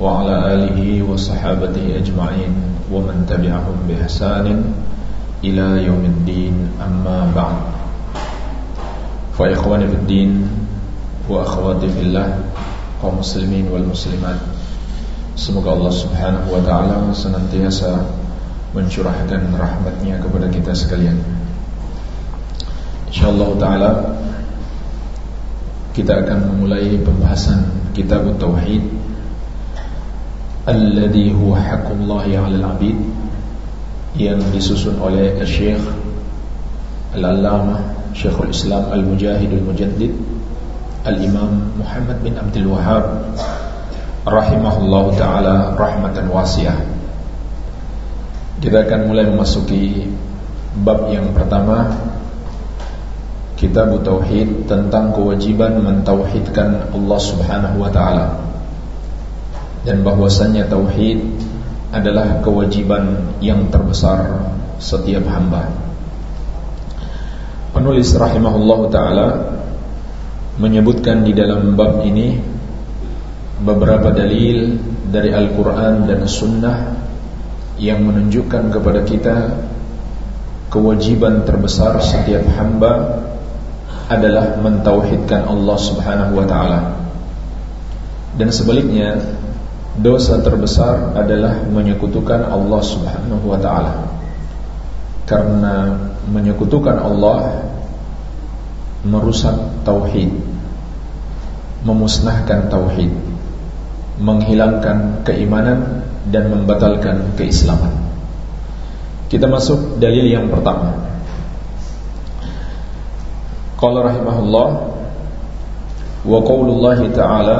وعلى آله وصحابته أجمعين ومن تبعهم بإحسان إلى يوم الدين أما بعد فإخواني في الدين وأخواتي في الله kaum muslimin wal muslimat Semoga Allah subhanahu wa ta'ala senantiasa mencurahkan rahmatnya kepada kita sekalian InsyaAllah ta'ala Kita akan memulai pembahasan kitab Tauhid Alladhi huwa haqqullahi ala al-abid Yang disusun oleh Syekh Al-Allamah Syekhul Islam Al-Mujahid Al-Mujaddid Al-Imam Muhammad bin Abdul Wahab Rahimahullah ta'ala rahmatan wasiah. Kita akan mulai memasuki Bab yang pertama Kitab Tauhid Tentang kewajiban mentauhidkan Allah subhanahu wa ta'ala Dan bahwasannya Tauhid Adalah kewajiban yang terbesar Setiap hamba Penulis rahimahullah ta'ala Menyebutkan di dalam bab ini beberapa dalil dari Al-Quran dan Sunnah yang menunjukkan kepada kita kewajiban terbesar setiap hamba adalah mentauhidkan Allah Subhanahu wa taala. Dan sebaliknya, dosa terbesar adalah menyekutukan Allah Subhanahu wa taala. Karena menyekutukan Allah merusak tauhid, memusnahkan tauhid menghilangkan keimanan dan membatalkan keislaman. Kita masuk dalil yang pertama. Qala rahimahullah wa ta'ala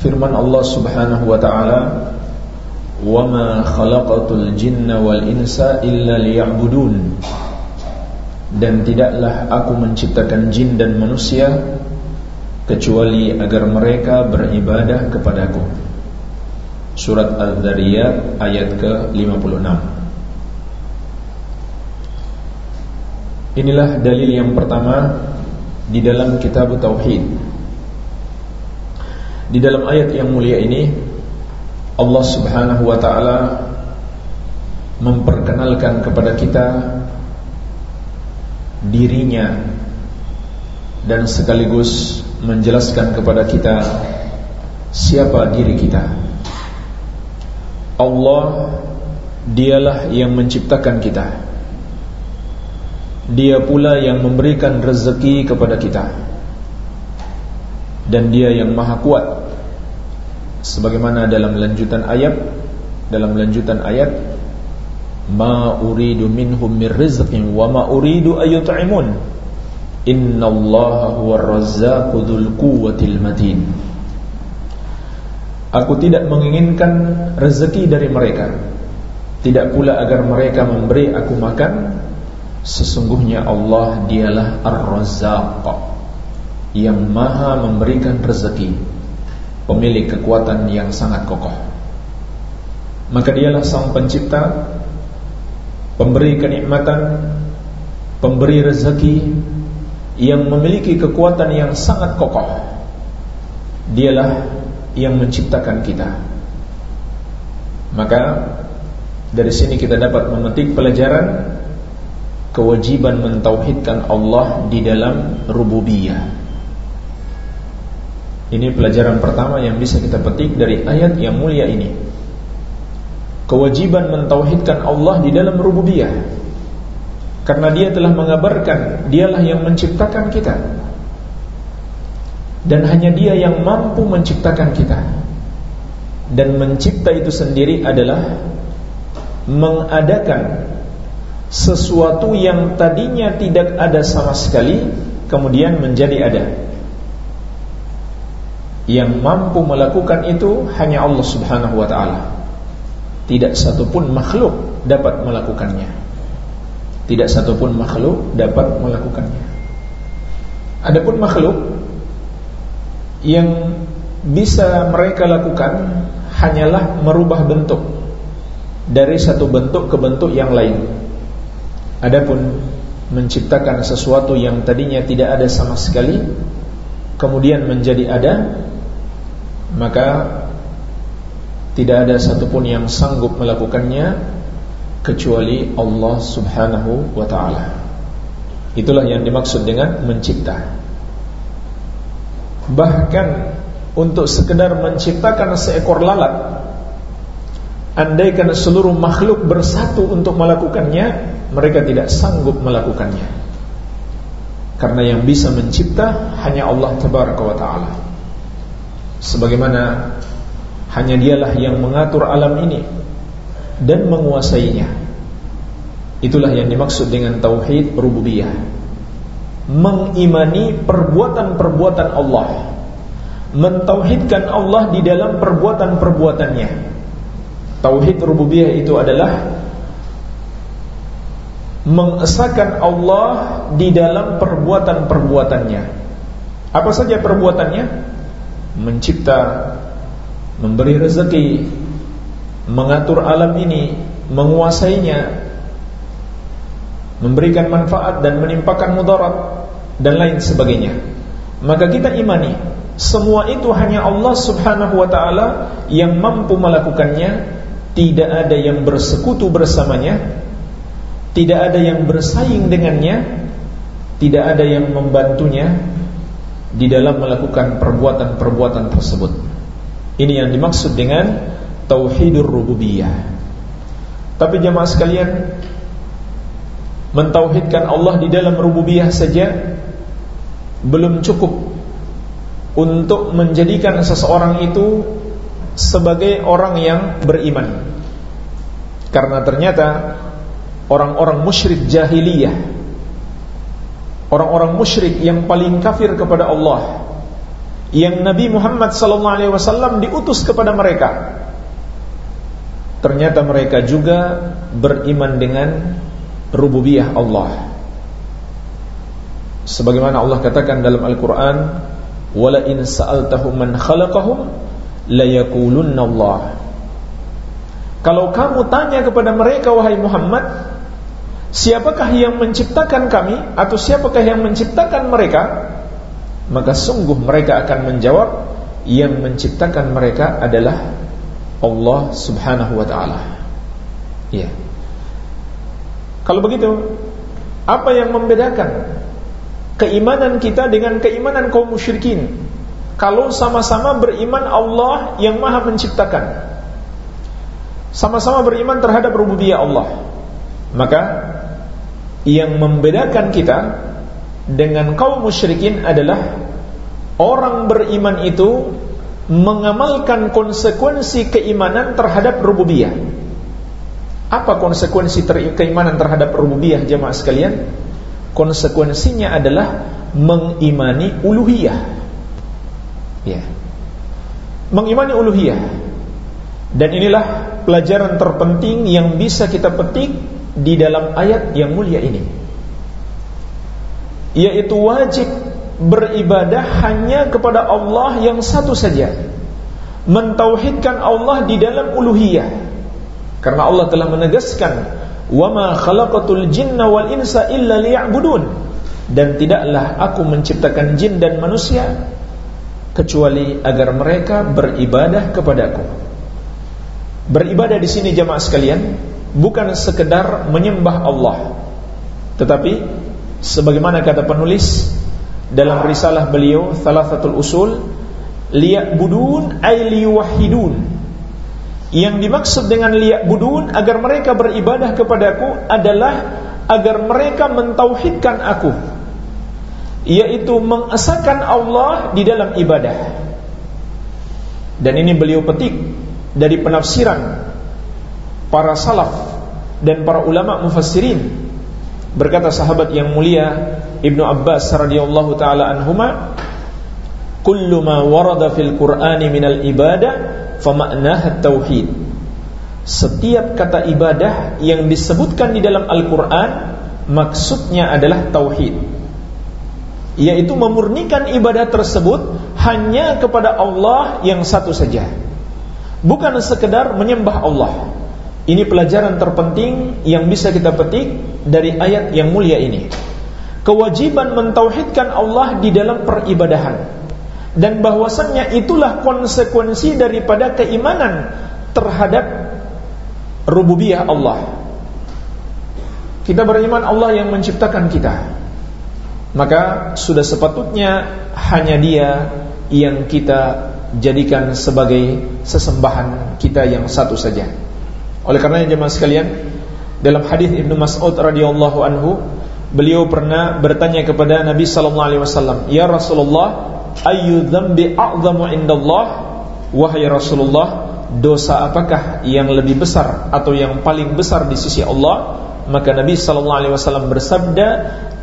firman Allah Subhanahu wa ta'ala khalaqatul jinna wal insa illa liya'budun dan tidaklah aku menciptakan jin dan manusia kecuali agar mereka beribadah kepadaku. Surat Al-Dhariyat ayat ke-56. Inilah dalil yang pertama di dalam kitab Tauhid. Di dalam ayat yang mulia ini Allah Subhanahu wa taala memperkenalkan kepada kita dirinya dan sekaligus menjelaskan kepada kita siapa diri kita. Allah dialah yang menciptakan kita. Dia pula yang memberikan rezeki kepada kita. Dan dia yang maha kuat. Sebagaimana dalam lanjutan ayat dalam lanjutan ayat ma uridu minhum mir rizqin wa ma uridu ayut'imun. Innallaha huwa razzaqu dzul quwwatil matin. Aku tidak menginginkan rezeki dari mereka. Tidak pula agar mereka memberi aku makan. Sesungguhnya Allah dialah Ar-Razzaq Yang maha memberikan rezeki Pemilik kekuatan yang sangat kokoh. Maka dialah sang pencipta Pemberi kenikmatan Pemberi rezeki yang memiliki kekuatan yang sangat kokoh. Dialah yang menciptakan kita. Maka dari sini kita dapat memetik pelajaran kewajiban mentauhidkan Allah di dalam rububiyah ini pelajaran pertama yang bisa kita petik dari ayat yang mulia ini. Kewajiban mentauhidkan Allah di dalam rububiyah. Karena dia telah mengabarkan Dialah yang menciptakan kita. Dan hanya dia yang mampu menciptakan kita. Dan mencipta itu sendiri adalah Mengadakan Sesuatu yang tadinya tidak ada sama sekali Kemudian menjadi ada Yang mampu melakukan itu hanya Allah Subhanahu wa taala. Tidak satupun makhluk dapat melakukannya. Tidak satupun makhluk dapat melakukannya. Adapun makhluk yang bisa mereka lakukan hanyalah merubah bentuk dari satu bentuk ke bentuk yang lain. Adapun menciptakan sesuatu yang tadinya tidak ada sama sekali kemudian menjadi ada maka tidak ada satupun yang sanggup melakukannya kecuali Allah Subhanahu wa taala. Itulah yang dimaksud dengan mencipta. Bahkan untuk sekedar menciptakan seekor lalat Andaikan seluruh makhluk bersatu untuk melakukannya Mereka tidak sanggup melakukannya Karena yang bisa mencipta Hanya Allah Tabaraka wa ta'ala. Sebagaimana Hanya dialah yang mengatur alam ini Dan menguasainya. Itulah yang dimaksud dengan Tauhid Rububiyah. Mengimani perbuatan-perbuatan Allah. Mentauhidkan Allah di dalam perbuatan-perbuatannya. Tauhid rububiyah itu adalah mengesahkan Allah di dalam perbuatan-perbuatannya. Apa saja perbuatannya? Mencipta, memberi rezeki, mengatur alam ini, menguasainya, memberikan manfaat dan menimpakan mudarat dan lain sebagainya. Maka kita imani semua itu hanya Allah subhanahu wa ta'ala Yang mampu melakukannya Tidak ada yang bersekutu bersamanya Tidak ada yang bersaing dengannya Tidak ada yang membantunya Di dalam melakukan perbuatan-perbuatan tersebut Ini yang dimaksud dengan Tauhidur Rububiyah Tapi jamaah sekalian Mentauhidkan Allah di dalam rububiyah saja Belum cukup untuk menjadikan seseorang itu sebagai orang yang beriman. Karena ternyata orang-orang musyrik jahiliyah, orang-orang musyrik yang paling kafir kepada Allah, yang Nabi Muhammad SAW diutus kepada mereka, ternyata mereka juga beriman dengan rububiyah Allah. Sebagaimana Allah katakan dalam Al-Quran wala in sa'altahum man khalaqahum Allah kalau kamu tanya kepada mereka wahai Muhammad siapakah yang menciptakan kami atau siapakah yang menciptakan mereka maka sungguh mereka akan menjawab yang menciptakan mereka adalah Allah Subhanahu wa taala ya kalau begitu apa yang membedakan keimanan kita dengan keimanan kaum musyrikin. Kalau sama-sama beriman Allah yang Maha menciptakan. Sama-sama beriman terhadap rububiyah Allah. Maka yang membedakan kita dengan kaum musyrikin adalah orang beriman itu mengamalkan konsekuensi keimanan terhadap rububiyah. Apa konsekuensi keimanan terhadap rububiyah jemaah sekalian? konsekuensinya adalah mengimani uluhiyah. Ya. Mengimani uluhiyah. Dan inilah pelajaran terpenting yang bisa kita petik di dalam ayat yang mulia ini. Yaitu wajib beribadah hanya kepada Allah yang satu saja. Mentauhidkan Allah di dalam uluhiyah. Karena Allah telah menegaskan "Wama khalaqatul jinna wal insa illa liya'budun." Dan tidaklah aku menciptakan jin dan manusia kecuali agar mereka beribadah kepadaku. Beribadah di sini jamaah sekalian bukan sekedar menyembah Allah, tetapi sebagaimana kata penulis dalam risalah beliau Thalathatul Usul, liya'budun ay liyuwahhidun yang dimaksud dengan liyak budun agar mereka beribadah kepadaku adalah agar mereka mentauhidkan aku. Yaitu mengesahkan Allah di dalam ibadah. Dan ini beliau petik dari penafsiran para salaf dan para ulama mufassirin berkata sahabat yang mulia Ibnu Abbas radhiyallahu taala anhuma kullu ma warada fil Qur'ani minal ibadah fama'naha tauhid. Setiap kata ibadah yang disebutkan di dalam Al-Qur'an maksudnya adalah tauhid. Yaitu memurnikan ibadah tersebut hanya kepada Allah yang satu saja. Bukan sekedar menyembah Allah ini pelajaran terpenting yang bisa kita petik dari ayat yang mulia ini kewajiban mentauhidkan Allah di dalam peribadahan dan bahwasannya itulah konsekuensi daripada keimanan terhadap rububiyah Allah. Kita beriman Allah yang menciptakan kita. Maka sudah sepatutnya hanya Dia yang kita jadikan sebagai sesembahan kita yang satu saja. Oleh karena jemaah sekalian, dalam hadis Ibnu Mas'ud radhiyallahu anhu, beliau pernah bertanya kepada Nabi sallallahu alaihi wasallam, "Ya Rasulullah, ayu dzambi a'zamu indallah? Wahai Rasulullah dosa apakah yang lebih besar atau yang paling besar di sisi Allah? Maka Nabi sallallahu alaihi wasallam bersabda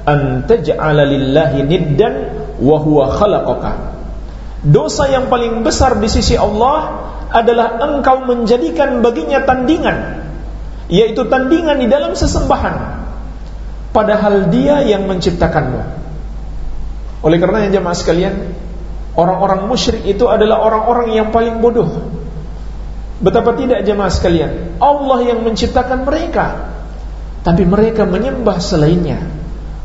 an taj'ala lillahi niddan wa huwa khalaqaka. Dosa yang paling besar di sisi Allah adalah engkau menjadikan baginya tandingan yaitu tandingan di dalam sesembahan padahal dia yang menciptakanmu oleh karena yang jemaah sekalian, orang-orang musyrik itu adalah orang-orang yang paling bodoh. Betapa tidak jemaah sekalian, Allah yang menciptakan mereka, tapi mereka menyembah selainnya.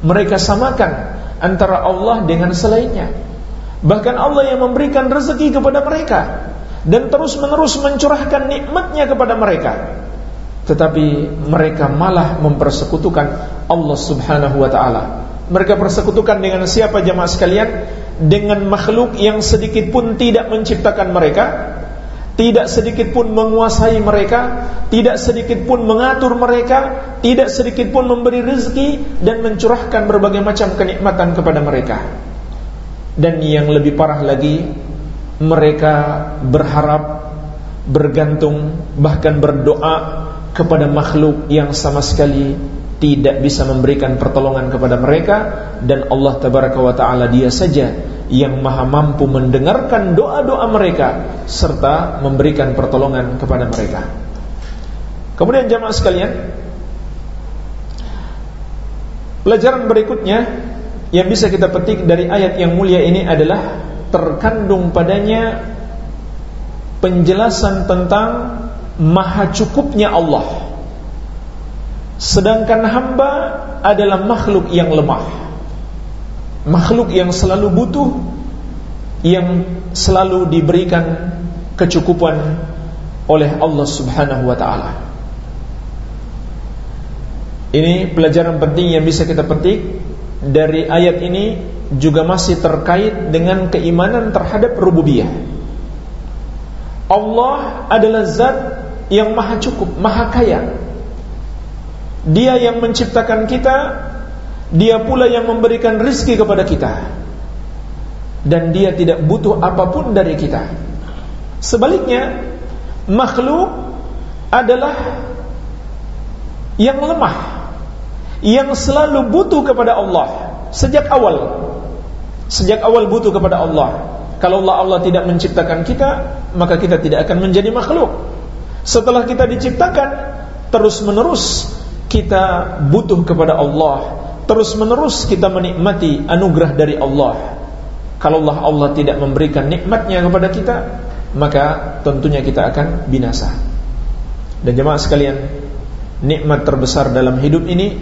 Mereka samakan antara Allah dengan selainnya. Bahkan Allah yang memberikan rezeki kepada mereka dan terus-menerus mencurahkan nikmatnya kepada mereka. Tetapi mereka malah mempersekutukan Allah Subhanahu wa taala mereka persekutukan dengan siapa jamaah sekalian? Dengan makhluk yang sedikit pun tidak menciptakan mereka, tidak sedikit pun menguasai mereka, tidak sedikit pun mengatur mereka, tidak sedikit pun memberi rezeki dan mencurahkan berbagai macam kenikmatan kepada mereka. Dan yang lebih parah lagi, mereka berharap, bergantung, bahkan berdoa kepada makhluk yang sama sekali tidak bisa memberikan pertolongan kepada mereka dan Allah tabaraka wa taala dia saja yang maha mampu mendengarkan doa-doa mereka serta memberikan pertolongan kepada mereka. Kemudian jamaah sekalian, pelajaran berikutnya yang bisa kita petik dari ayat yang mulia ini adalah terkandung padanya penjelasan tentang maha cukupnya Allah. Sedangkan hamba adalah makhluk yang lemah. Makhluk yang selalu butuh Yang selalu diberikan kecukupan oleh Allah subhanahu wa ta'ala. Ini pelajaran penting yang bisa kita petik Dari ayat ini juga masih terkait dengan keimanan terhadap rububiyah. Allah adalah zat yang maha cukup, maha kaya. Dia yang menciptakan kita Dia pula yang memberikan rizki kepada kita. Dan dia tidak butuh apa pun dari kita. Sebaliknya Makhluk adalah Yang lemah Yang selalu butuh kepada Allah. Sejak awal. Sejak awal butuh kepada Allah. Kalau Allah, Allah tidak menciptakan kita Maka kita tidak akan menjadi makhluk. Setelah kita diciptakan Terus menerus kita butuh kepada Allah. Terus menerus kita menikmati anugerah dari Allah. Kalau Allah Allah tidak memberikan nikmatnya kepada kita maka tentunya kita akan binasa. Dan jemaah sekalian nikmat terbesar dalam hidup ini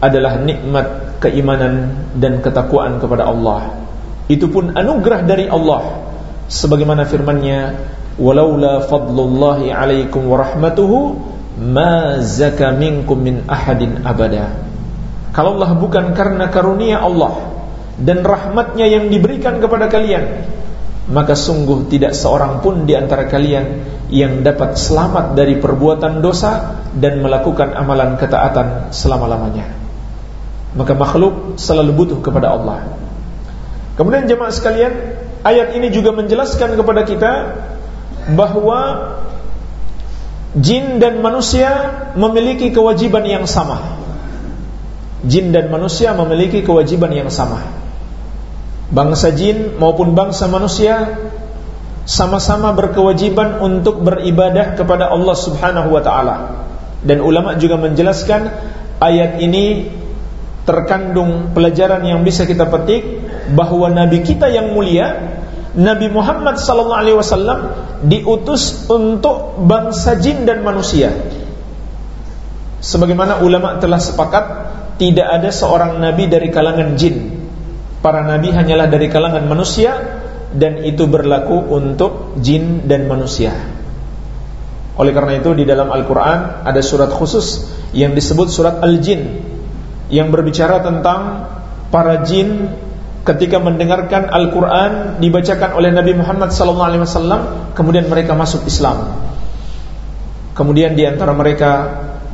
adalah nikmat keimanan dan ketakwaan kepada Allah. Itu pun anugerah dari Allah. Sebagaimana firman-Nya walaula fadlullahi alaikum warahmatuhu ma zaka minkum min ahadin abada. Kalau Allah bukan karena karunia Allah dan rahmatnya yang diberikan kepada kalian maka sungguh tidak seorang pun di antara kalian yang dapat selamat dari perbuatan dosa dan melakukan amalan ketaatan selama-lamanya maka makhluk selalu butuh kepada Allah kemudian jemaah sekalian ayat ini juga menjelaskan kepada kita bahwa jin dan manusia memiliki kewajiban yang sama. Jin dan manusia memiliki kewajiban yang sama. bangsa jin maupun bangsa manusia sama-sama berkewajiban untuk beribadah kepada Allah Subhanahu wa taala. Dan ulama juga menjelaskan ayat ini terkandung pelajaran yang bisa kita petik bahwa nabi kita yang mulia Nabi Muhammad sallallahu alaihi wasallam diutus untuk bangsa jin dan manusia. Sebagaimana ulama telah sepakat tidak ada seorang nabi dari kalangan jin. Para nabi hanyalah dari kalangan manusia dan itu berlaku untuk jin dan manusia. Oleh karena itu di dalam Al-Qur'an ada surat khusus yang disebut surat Al-Jin yang berbicara tentang para jin ketika mendengarkan Al-Qur'an dibacakan oleh Nabi Muhammad SAW kemudian mereka masuk Islam. Kemudian di antara mereka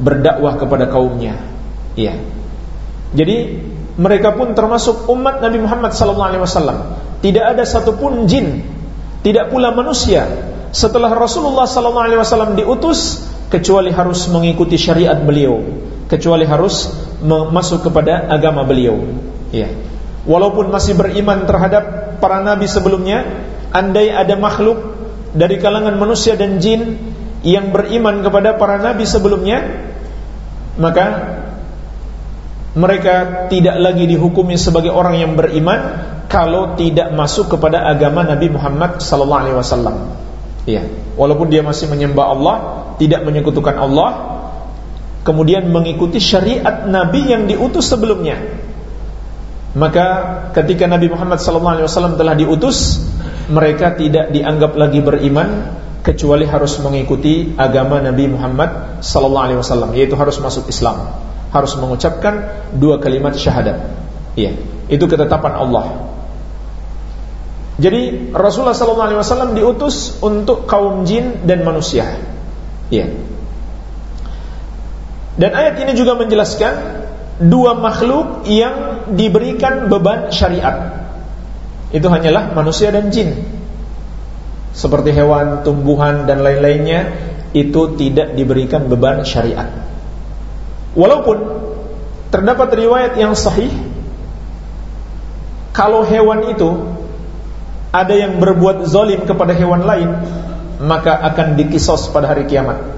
berdakwah kepada kaumnya. Iya. Jadi mereka pun termasuk umat Nabi Muhammad SAW. Tidak ada satupun jin, tidak pula manusia setelah Rasulullah SAW diutus kecuali harus mengikuti syariat beliau, kecuali harus masuk kepada agama beliau. Iya walaupun masih beriman terhadap para nabi sebelumnya, andai ada makhluk dari kalangan manusia dan jin yang beriman kepada para nabi sebelumnya, maka mereka tidak lagi dihukumi sebagai orang yang beriman kalau tidak masuk kepada agama Nabi Muhammad sallallahu alaihi wasallam. Iya, walaupun dia masih menyembah Allah, tidak menyekutukan Allah, kemudian mengikuti syariat nabi yang diutus sebelumnya maka ketika Nabi Muhammad SAW telah diutus, mereka tidak dianggap lagi beriman kecuali harus mengikuti agama Nabi Muhammad SAW, yaitu harus masuk Islam, harus mengucapkan dua kalimat syahadat. Iya, itu ketetapan Allah. Jadi Rasulullah SAW diutus untuk kaum jin dan manusia. Iya. Dan ayat ini juga menjelaskan dua makhluk yang diberikan beban syariat. Itu hanyalah manusia dan jin. Seperti hewan, tumbuhan dan lain-lainnya itu tidak diberikan beban syariat. Walaupun terdapat riwayat yang sahih kalau hewan itu ada yang berbuat zalim kepada hewan lain, maka akan dikisos pada hari kiamat.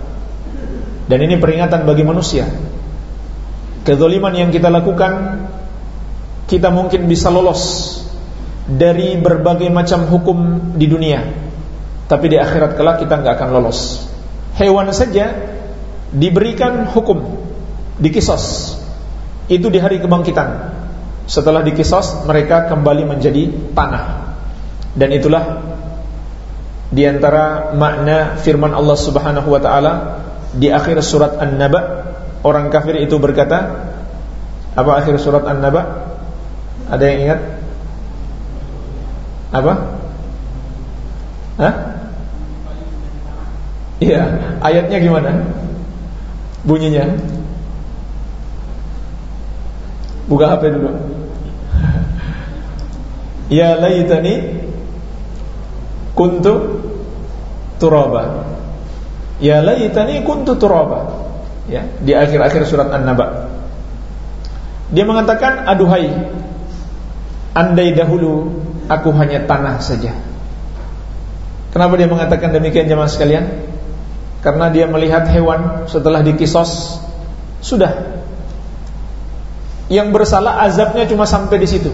Dan ini peringatan bagi manusia. Kezaliman yang kita lakukan kita mungkin bisa lolos dari berbagai macam hukum di dunia. Tapi di akhirat kelak kita nggak akan lolos. Hewan saja diberikan hukum dikisos. Itu di hari kebangkitan. Setelah dikisos mereka kembali menjadi tanah. Dan itulah di antara makna firman Allah Subhanahu wa taala di akhir surat An-Naba orang kafir itu berkata apa akhir surat An-Naba? Ada yang ingat? Apa? Hah? Iya, ayatnya gimana? Bunyinya? Buka HP dulu. ya laitani kuntu turaba. Ya laitani kuntu turaba ya di akhir-akhir surat An-Naba. Dia mengatakan, "Aduhai, andai dahulu aku hanya tanah saja." Kenapa dia mengatakan demikian jemaah sekalian? Karena dia melihat hewan setelah dikisos sudah yang bersalah azabnya cuma sampai di situ.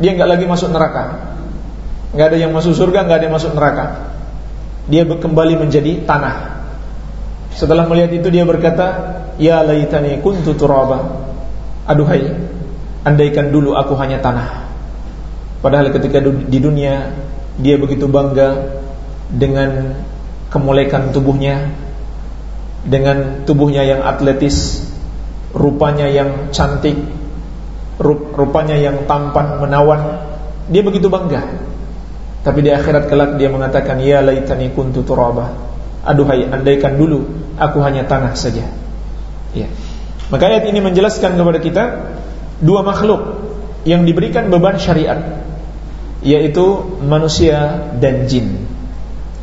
Dia nggak lagi masuk neraka. nggak ada yang masuk surga, nggak ada yang masuk neraka. Dia kembali menjadi tanah. Setelah melihat itu dia berkata, "Ya laitani kuntu turaba." Aduhai, andaikan dulu aku hanya tanah. Padahal ketika di dunia dia begitu bangga dengan kemolekan tubuhnya, dengan tubuhnya yang atletis, rupanya yang cantik, rupanya yang tampan menawan, dia begitu bangga. Tapi di akhirat kelak dia mengatakan, "Ya laitani kuntu turaba." Aduhai, andaikan dulu aku hanya tanah saja. Ya. Maka ayat ini menjelaskan kepada kita dua makhluk yang diberikan beban syariat yaitu manusia dan jin.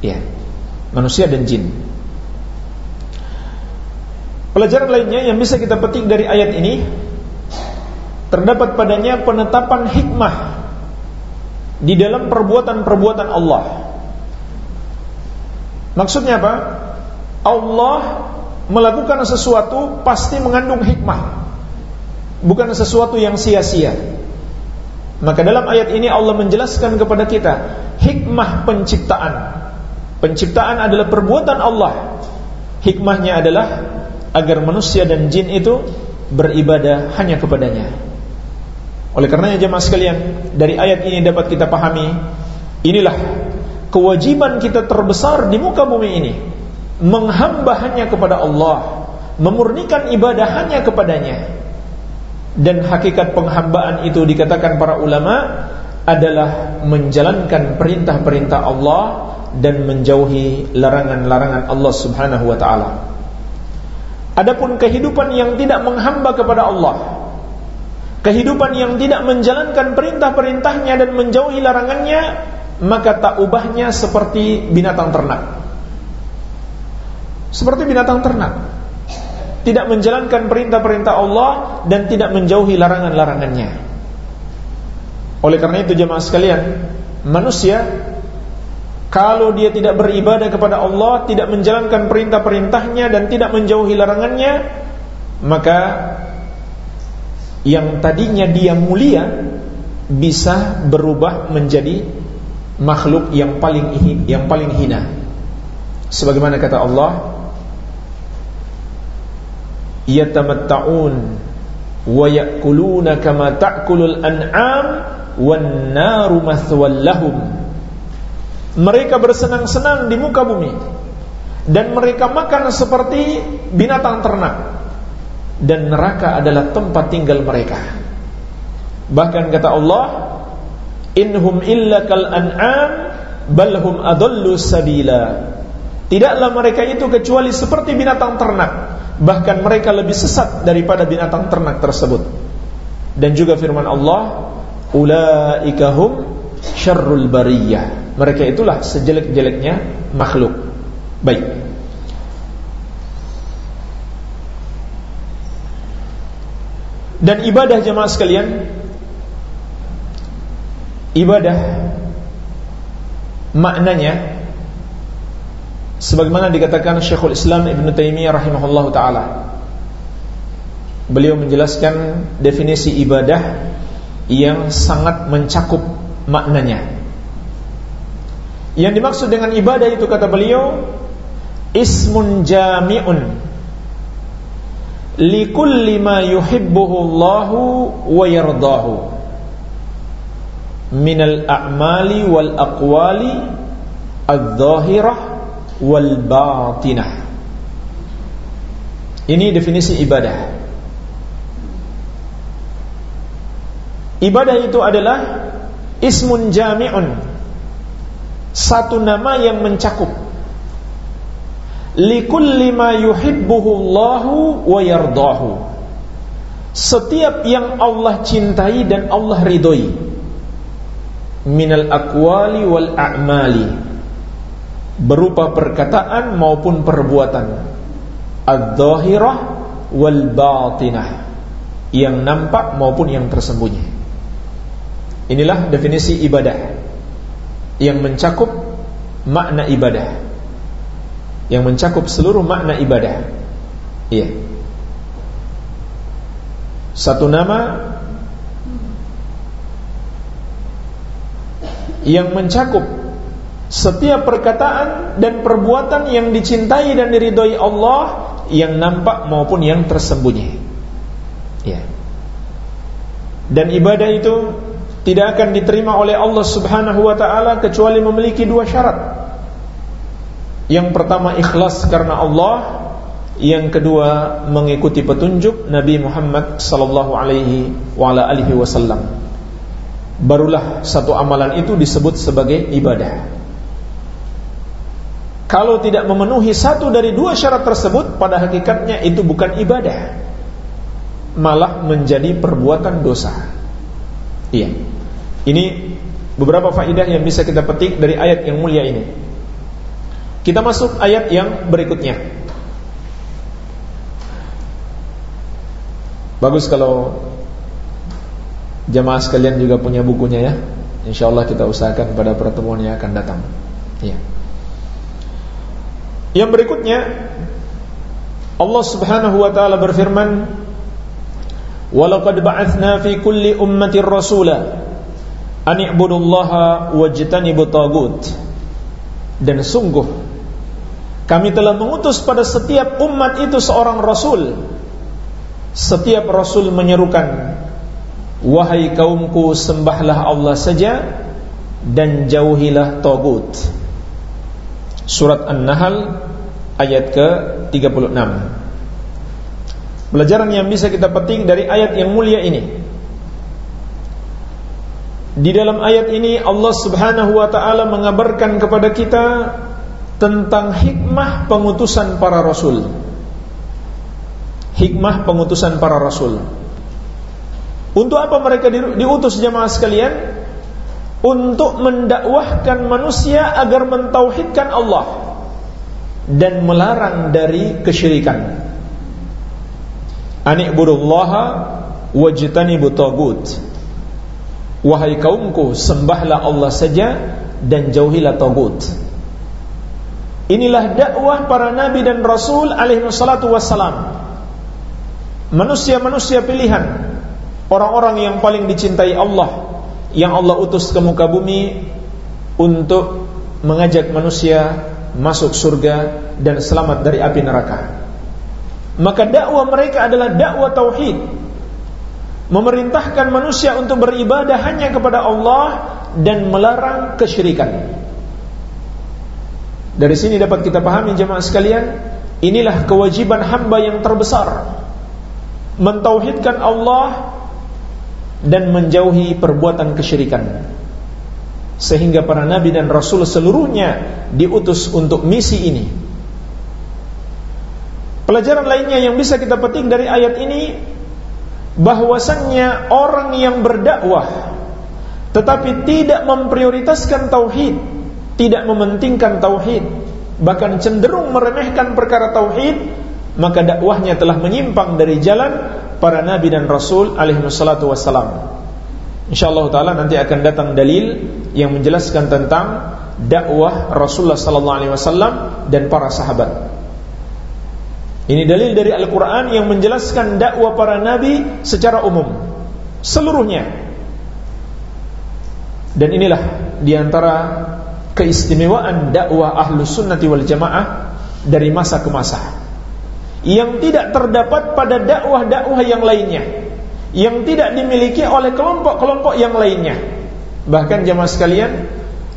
Ya. Manusia dan jin. Pelajaran lainnya yang bisa kita petik dari ayat ini terdapat padanya penetapan hikmah di dalam perbuatan-perbuatan Allah. Maksudnya apa? Allah melakukan sesuatu pasti mengandung hikmah. Bukan sesuatu yang sia-sia. Maka dalam ayat ini Allah menjelaskan kepada kita hikmah penciptaan. Penciptaan adalah perbuatan Allah. Hikmahnya adalah agar manusia dan jin itu beribadah hanya kepadanya. Oleh karenanya jemaah sekalian, dari ayat ini dapat kita pahami inilah kewajiban kita terbesar di muka bumi ini menghamba hanya kepada Allah, memurnikan ibadah hanya kepadanya. Dan hakikat penghambaan itu dikatakan para ulama adalah menjalankan perintah-perintah Allah dan menjauhi larangan-larangan Allah Subhanahu wa taala. Adapun kehidupan yang tidak menghamba kepada Allah, kehidupan yang tidak menjalankan perintah-perintahnya dan menjauhi larangannya maka tak ubahnya seperti binatang ternak. Seperti binatang ternak. Tidak menjalankan perintah-perintah Allah dan tidak menjauhi larangan-larangannya. Oleh karena itu jemaah sekalian manusia kalau dia tidak beribadah kepada Allah tidak menjalankan perintah-perintahnya dan tidak menjauhi larangannya maka yang tadinya dia mulia bisa berubah menjadi makhluk yang paling yang paling hina. Sebagaimana kata Allah, yatamatta'un wa ya'kuluna kama ta'kulul an'am wan naru mathwal lahum. Mereka bersenang-senang di muka bumi dan mereka makan seperti binatang ternak dan neraka adalah tempat tinggal mereka. Bahkan kata Allah, "Inhum illa kal an'am bal hum sabila." Tidaklah mereka itu kecuali seperti binatang ternak, bahkan mereka lebih sesat daripada binatang ternak tersebut. Dan juga firman Allah, "Ulaika hum syarrul bariyah." Mereka itulah sejelek-jeleknya makhluk. Baik. Dan ibadah jemaah sekalian Ibadah Maknanya Sebagaimana dikatakan Syekhul Islam Ibn Taimiyah rahimahullah ta'ala. Beliau menjelaskan definisi ibadah Yang sangat mencakup maknanya. Yang dimaksud dengan ibadah itu kata beliau Ismun jami'un likulli ma yuhibbuhu Allahu wa yardahu. Minal a'mali wal aqwali adh-dhahirah wal batinah. Ini definisi ibadah. Ibadah itu adalah ismun jami'un. Satu nama yang mencakup likulli ma yuhibbuhu Allahu wa yardahu. Setiap yang Allah cintai dan Allah ridhoi. Minal aqwali wal a'mali. Berupa perkataan maupun perbuatan. Adh-dhahirah wal batinah. Yang nampak maupun yang tersembunyi. Inilah definisi ibadah. Yang mencakup makna ibadah yang mencakup seluruh makna ibadah. Iya. Satu nama yang mencakup setiap perkataan dan perbuatan yang dicintai dan diridhoi Allah yang nampak maupun yang tersembunyi. Ya. Dan ibadah itu tidak akan diterima oleh Allah Subhanahu wa taala kecuali memiliki dua syarat. Yang pertama ikhlas karena Allah, yang kedua mengikuti petunjuk Nabi Muhammad sallallahu alaihi wa ala alihi wasallam. Barulah satu amalan itu disebut sebagai ibadah. Kalau tidak memenuhi satu dari dua syarat tersebut, pada hakikatnya itu bukan ibadah. Malah menjadi perbuatan dosa. Iya. Ini beberapa faidah yang bisa kita petik dari ayat yang mulia ini. Kita masuk ayat yang berikutnya. Bagus kalau Jamaah sekalian juga punya bukunya ya. Insyaallah kita usahakan pada pertemuan yang akan datang. Ya. Yang berikutnya Allah Subhanahu wa taala berfirman, "Walaqad ba'atsna fi kulli ummatin rasula an i'budullaha wajtanibut tagut." Dan sungguh kami telah mengutus pada setiap umat itu seorang rasul. Setiap rasul menyerukan Wahai kaumku sembahlah Allah saja Dan jauhilah Togut Surat An-Nahl Ayat ke-36. Pelajaran yang bisa kita petik dari ayat yang mulia ini. Di dalam ayat ini Allah subhanahu wa ta'ala mengabarkan kepada kita Tentang hikmah pengutusan para rasul Hikmah pengutusan para rasul untuk apa mereka diutus jemaah sekalian? Untuk mendakwahkan manusia agar mentauhidkan Allah dan melarang dari kesyirikan. Ani'budullaha wajtanibu tagut. Wahai kaumku, sembahlah Allah saja dan jauhilah tagut. Inilah dakwah para nabi dan rasul alaihi wassalatu wassalam. Manusia-manusia pilihan orang-orang yang paling dicintai Allah yang Allah utus ke muka bumi untuk mengajak manusia masuk surga dan selamat dari api neraka. Maka dakwah mereka adalah dakwah tauhid. Memerintahkan manusia untuk beribadah hanya kepada Allah dan melarang kesyirikan. Dari sini dapat kita pahami jemaah sekalian, inilah kewajiban hamba yang terbesar. Mentauhidkan Allah dan menjauhi perbuatan kesyirikan sehingga para nabi dan rasul seluruhnya diutus untuk misi ini pelajaran lainnya yang bisa kita petik dari ayat ini bahwasannya orang yang berdakwah tetapi tidak memprioritaskan tauhid tidak mementingkan tauhid bahkan cenderung meremehkan perkara tauhid maka dakwahnya telah menyimpang dari jalan para nabi dan rasul alaihi. Insyaallah taala nanti akan datang dalil yang menjelaskan tentang dakwah Rasulullah sallallahu alaihi wasallam dan para sahabat. Ini dalil dari Al-Qur'an yang menjelaskan dakwah para nabi secara umum seluruhnya. Dan inilah di antara keistimewaan dakwah ahlu sunnati wal jamaah dari masa ke masa. Yang tidak terdapat pada dakwah-dakwah yang lainnya. Yang tidak dimiliki oleh kelompok-kelompok yang lainnya. Bahkan jamaah sekalian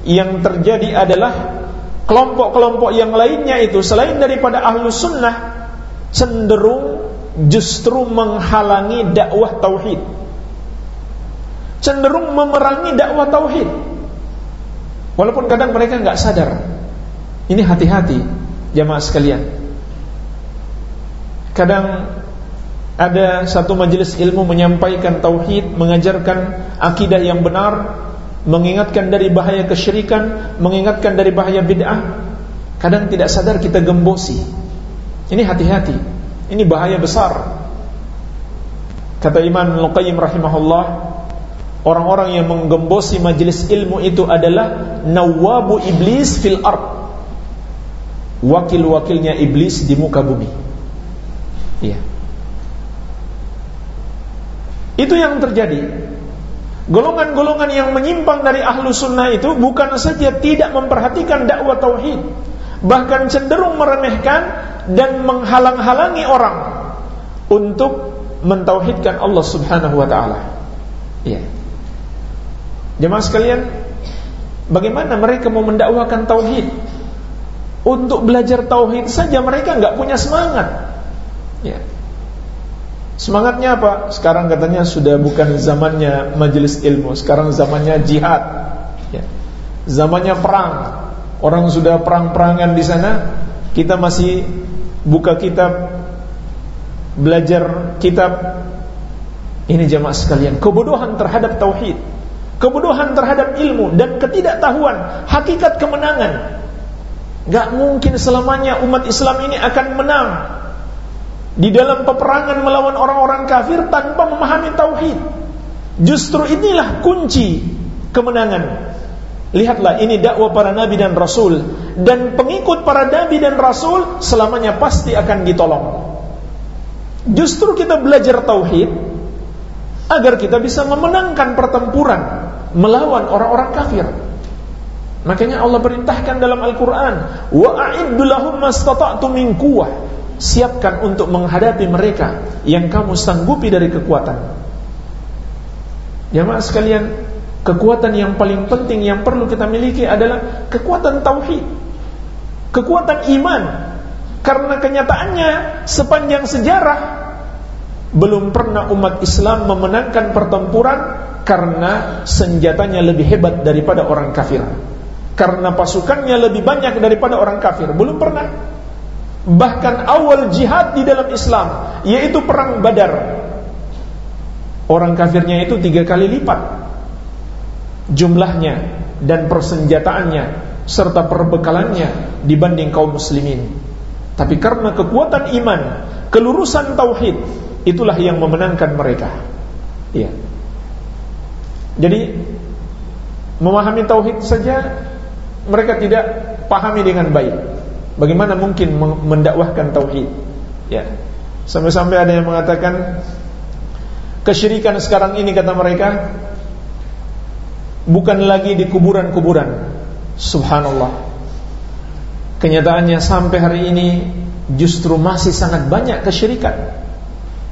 yang terjadi adalah kelompok-kelompok yang lainnya itu selain daripada ahlu sunnah cenderung justru menghalangi dakwah tauhid. Cenderung memerangi dakwah tauhid walaupun kadang mereka nggak sadar ini hati-hati jamaah sekalian Kadang ada satu majelis ilmu menyampaikan tauhid, mengajarkan akidah yang benar, mengingatkan dari bahaya kesyirikan, mengingatkan dari bahaya bid'ah. Kadang tidak sadar kita gembosi. Ini hati-hati. Ini bahaya besar. Kata Imam Al-Qayyim rahimahullah, orang-orang yang menggembosi majelis ilmu itu adalah nawabu iblis fil ard. Wakil-wakilnya iblis di muka bumi. Iya. Itu yang terjadi. Golongan-golongan yang menyimpang dari ahlu sunnah itu bukan saja tidak memperhatikan dakwah tauhid, bahkan cenderung meremehkan dan menghalang-halangi orang untuk mentauhidkan Allah Subhanahu wa taala. Iya. Jemaah sekalian, bagaimana mereka mau mendakwakan tauhid? Untuk belajar tauhid saja mereka nggak punya semangat. Ya. Semangatnya apa? Sekarang katanya sudah bukan zamannya majelis ilmu, sekarang zamannya jihad. Ya. Zamannya perang. Orang sudah perang-perangan di sana, kita masih buka kitab belajar kitab ini jamaah sekalian, kebodohan terhadap tauhid, kebodohan terhadap ilmu dan ketidaktahuan hakikat kemenangan. Gak mungkin selamanya umat Islam ini akan menang di dalam peperangan melawan orang-orang kafir tanpa memahami tauhid. Justru inilah kunci kemenangan. Lihatlah ini dakwah para nabi dan rasul dan pengikut para nabi dan rasul selamanya pasti akan ditolong. Justru kita belajar tauhid agar kita bisa memenangkan pertempuran melawan orang-orang kafir. Makanya Allah perintahkan dalam Al-Qur'an, "Wa a'iddu lahum min quwwah." Siapkan untuk menghadapi mereka yang kamu sanggupi dari kekuatan. Mas sekalian, kekuatan yang paling penting yang perlu kita miliki adalah kekuatan tauhid. Kekuatan iman. Karena kenyataannya sepanjang sejarah belum pernah umat Islam memenangkan pertempuran karena senjatanya lebih hebat daripada orang kafir. Karena pasukannya lebih banyak daripada orang kafir. Belum pernah. Bahkan awal jihad di dalam Islam yaitu perang Badar. Orang kafirnya itu tiga kali lipat jumlahnya dan persenjataannya serta perbekalannya dibanding kaum muslimin. Tapi karena kekuatan iman kelurusan tauhid itulah yang memenangkan mereka iya jadi memahami tauhid saja mereka tidak pahami dengan baik. Bagaimana mungkin mendakwahkan tauhid? Ya. Sampai-sampai ada yang mengatakan kesyirikan sekarang ini kata mereka bukan lagi di kuburan-kuburan. Subhanallah. Kenyataannya sampai hari ini justru masih sangat banyak kesyirikan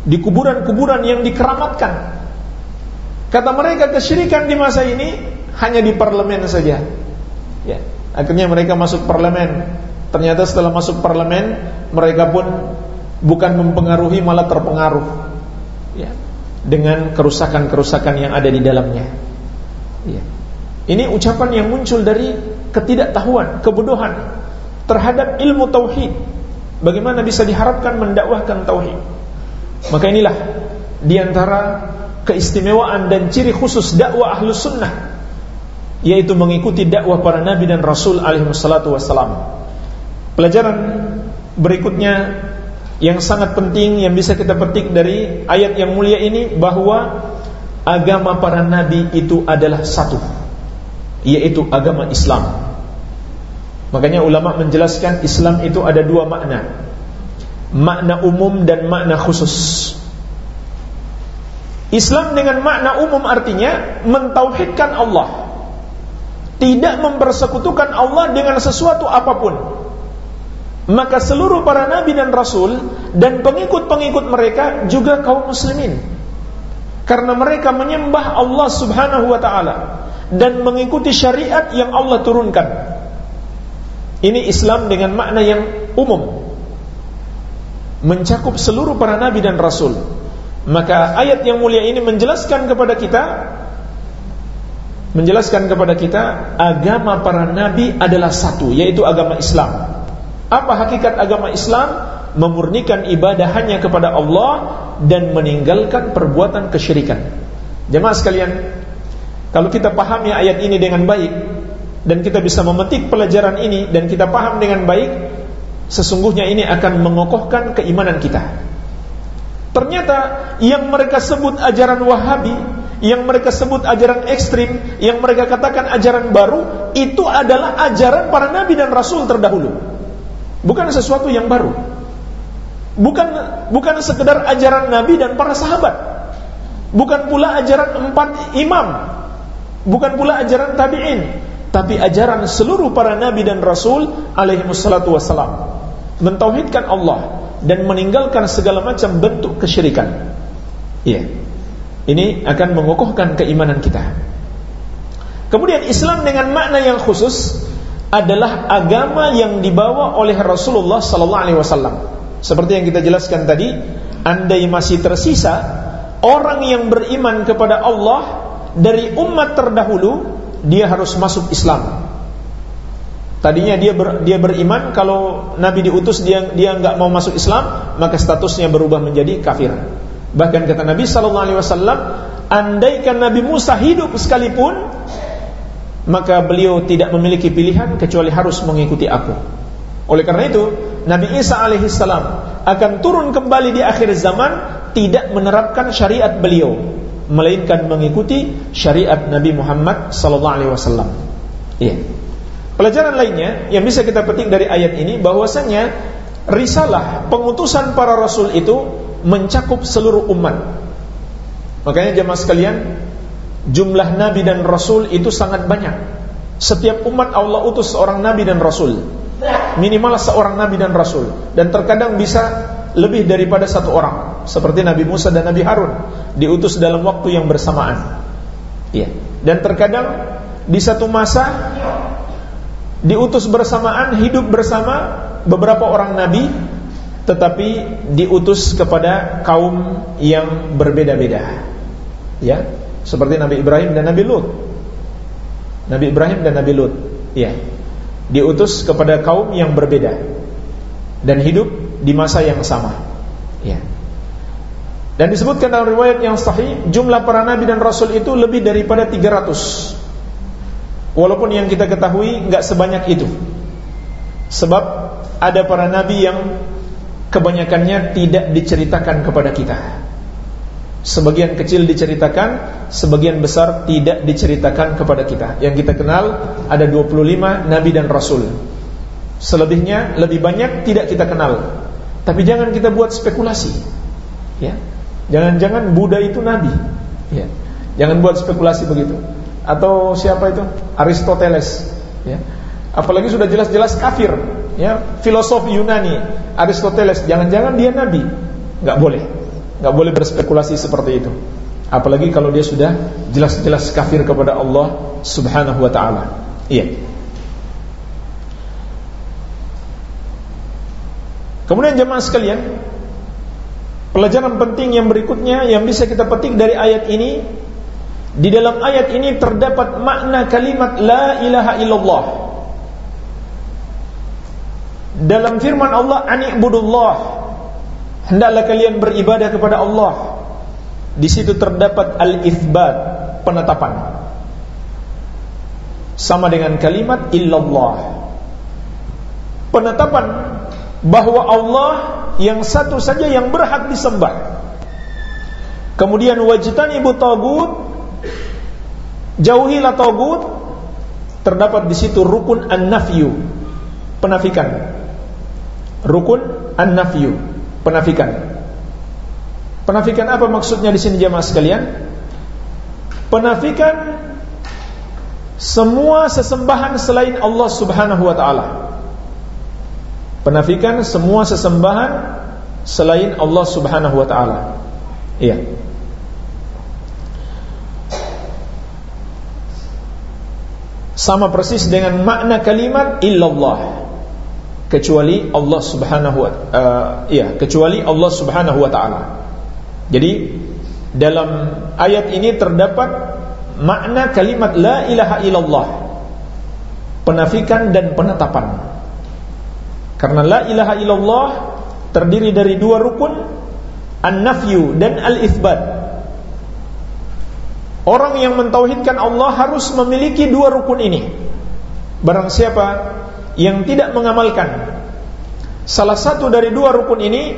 di kuburan-kuburan yang dikeramatkan. Kata mereka kesyirikan di masa ini hanya di parlemen saja. Ya. Akhirnya mereka masuk parlemen. Ternyata setelah masuk parlemen, mereka pun bukan mempengaruhi malah terpengaruh. Ya. Dengan kerusakan-kerusakan yang ada di dalamnya. Ya. Ini ucapan yang muncul dari ketidaktahuan, kebodohan terhadap ilmu tauhid. Bagaimana bisa diharapkan mendakwahkan tauhid? Maka inilah di antara keistimewaan dan ciri khusus dakwah ahlus sunnah yaitu mengikuti dakwah para nabi dan rasul alaihi. Pelajaran berikutnya yang sangat penting yang bisa kita petik dari ayat yang mulia ini bahwa agama para nabi itu adalah satu yaitu agama Islam. Makanya ulama menjelaskan Islam itu ada dua makna. Makna umum dan makna khusus. Islam dengan makna umum artinya mentauhidkan Allah. Tidak mempersekutukan Allah dengan sesuatu apa pun. Maka seluruh para nabi dan rasul dan pengikut-pengikut mereka juga kaum muslimin. Karena mereka menyembah Allah Subhanahu wa taala dan mengikuti syariat yang Allah turunkan. Ini Islam dengan makna yang umum mencakup seluruh para nabi dan rasul maka ayat yang mulia ini menjelaskan kepada kita menjelaskan kepada kita agama para nabi adalah satu yaitu agama Islam. Apa hakikat agama Islam? Memurnikan ibadah hanya kepada Allah dan meninggalkan perbuatan kesyirikan. Jemaah sekalian, kalau kita pahami ayat ini dengan baik dan kita bisa memetik pelajaran ini dan kita paham dengan baik, sesungguhnya ini akan mengokohkan keimanan kita. Ternyata yang mereka sebut ajaran Wahabi yang mereka sebut ajaran ekstrim, yang mereka katakan ajaran baru, itu adalah ajaran para nabi dan rasul terdahulu. Bukan sesuatu yang baru. Bukan bukan sekedar ajaran nabi dan para sahabat. Bukan pula ajaran empat imam. Bukan pula ajaran tabi'in, tapi ajaran seluruh para nabi dan rasul alaihi wassalam. Mentauhidkan Allah dan meninggalkan segala macam bentuk kesyirikan. Iya. Ini akan mengokohkan keimanan kita. Kemudian Islam dengan makna yang khusus adalah agama yang dibawa oleh Rasulullah sallallahu alaihi wasallam. Seperti yang kita jelaskan tadi, andai masih tersisa orang yang beriman kepada Allah dari umat terdahulu, dia harus masuk Islam. Tadinya dia ber, dia beriman kalau Nabi diutus dia dia nggak mau masuk Islam, maka statusnya berubah menjadi kafir. Bahkan kata Nabi sallallahu alaihi wasallam, andaikan Nabi Musa hidup sekalipun, maka beliau tidak memiliki pilihan kecuali harus mengikuti aku. Oleh karena itu, Nabi Isa alaihi salam akan turun kembali di akhir zaman tidak menerapkan syariat beliau. melainkan mengikuti syariat Nabi Muhammad sallallahu alaihi wasallam. Iya. Pelajaran lainnya yang bisa kita petik dari ayat ini bahwasanya risalah pengutusan para rasul itu mencakup seluruh umat. Makanya jemaah sekalian, jumlah nabi dan rasul itu sangat banyak. Setiap umat Allah utus seorang nabi dan rasul. Minimal seorang nabi dan rasul dan terkadang bisa lebih daripada satu orang seperti Nabi Musa dan Nabi Harun diutus dalam waktu yang bersamaan. Iya. Dan terkadang di satu masa diutus bersamaan hidup bersama beberapa orang nabi tetapi diutus kepada kaum yang berbeda-beda. Ya, seperti Nabi Ibrahim dan Nabi Lut. Nabi Ibrahim dan Nabi Lut, ya. Diutus kepada kaum yang berbeda dan hidup di masa yang sama. Ya. Dan disebutkan dalam riwayat yang sahih, jumlah para nabi dan rasul itu lebih daripada 300. Walaupun yang kita ketahui enggak sebanyak itu. Sebab ada para nabi yang kebanyakannya tidak diceritakan kepada kita. Sebagian kecil diceritakan, sebagian besar tidak diceritakan kepada kita. Yang kita kenal ada 25 nabi dan rasul. Selebihnya lebih banyak tidak kita kenal. Tapi jangan kita buat spekulasi. Ya. Jangan-jangan Buddha itu nabi. Ya. Jangan buat spekulasi begitu. Atau siapa itu? Aristoteles. Ya. Apalagi sudah jelas-jelas kafir. Ya. Filosof Yunani, Aristoteles. Jangan-jangan dia nabi. Enggak boleh. Enggak boleh berspekulasi seperti itu. Apalagi kalau dia sudah jelas-jelas kafir kepada Allah Subhanahu wa taala. Iya. Kemudian jemaah sekalian, pelajaran penting yang berikutnya yang bisa kita petik dari ayat ini, di dalam ayat ini terdapat makna kalimat la ilaha illallah. Dalam firman Allah, "Ani'budullah." Hendaklah kalian beribadah kepada Allah. Di situ terdapat al-itsbat, penetapan. Sama dengan kalimat illallah. Penetapan bahwa Allah yang satu saja yang berhak disembah. Kemudian ibu tagut jauhilah tagut terdapat di situ rukun an-nafyu penafikan. Rukun an-nafyu penafikan. Penafikan apa maksudnya di sini jemaah sekalian? Penafikan semua sesembahan selain Allah Subhanahu wa taala penafikan semua sesembahan selain Allah Subhanahu wa taala. Iya. Sama persis dengan makna kalimat illallah kecuali Allah Subhanahu wa uh, iya, kecuali Allah Subhanahu wa taala. Jadi dalam ayat ini terdapat makna kalimat la ilaha illallah penafikan dan penetapan karena la ilaha illallah terdiri dari dua rukun, an-nafyu dan al-itsbat. Orang yang mentauhidkan Allah harus memiliki dua rukun ini. Barang siapa yang tidak mengamalkan salah satu dari dua rukun ini,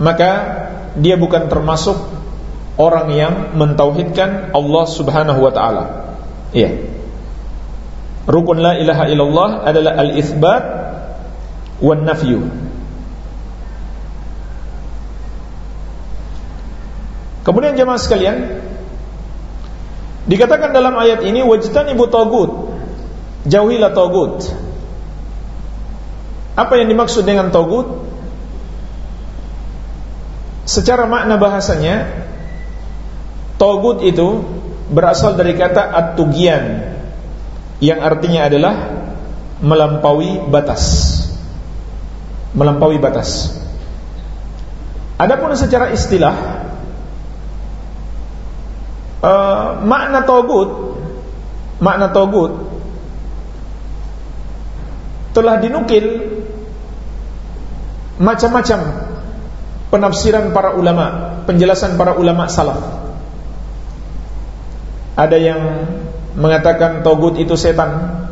maka dia bukan termasuk orang yang mentauhidkan Allah Subhanahu wa taala. Iya. Rukun la ilaha illallah adalah al-itsbat wan nafyu Kemudian jemaah sekalian Dikatakan dalam ayat ini wajtanibu tagut Jauhilah tagut Apa yang dimaksud dengan tagut? Secara makna bahasanya Tagut itu Berasal dari kata at-tugian Yang artinya adalah Melampaui batas melampaui batas. Adapun secara istilah uh, makna togut. Makna togut. Telah dinukil macam-macam penafsiran para ulama, penjelasan para ulama salaf. Ada yang mengatakan togut itu setan,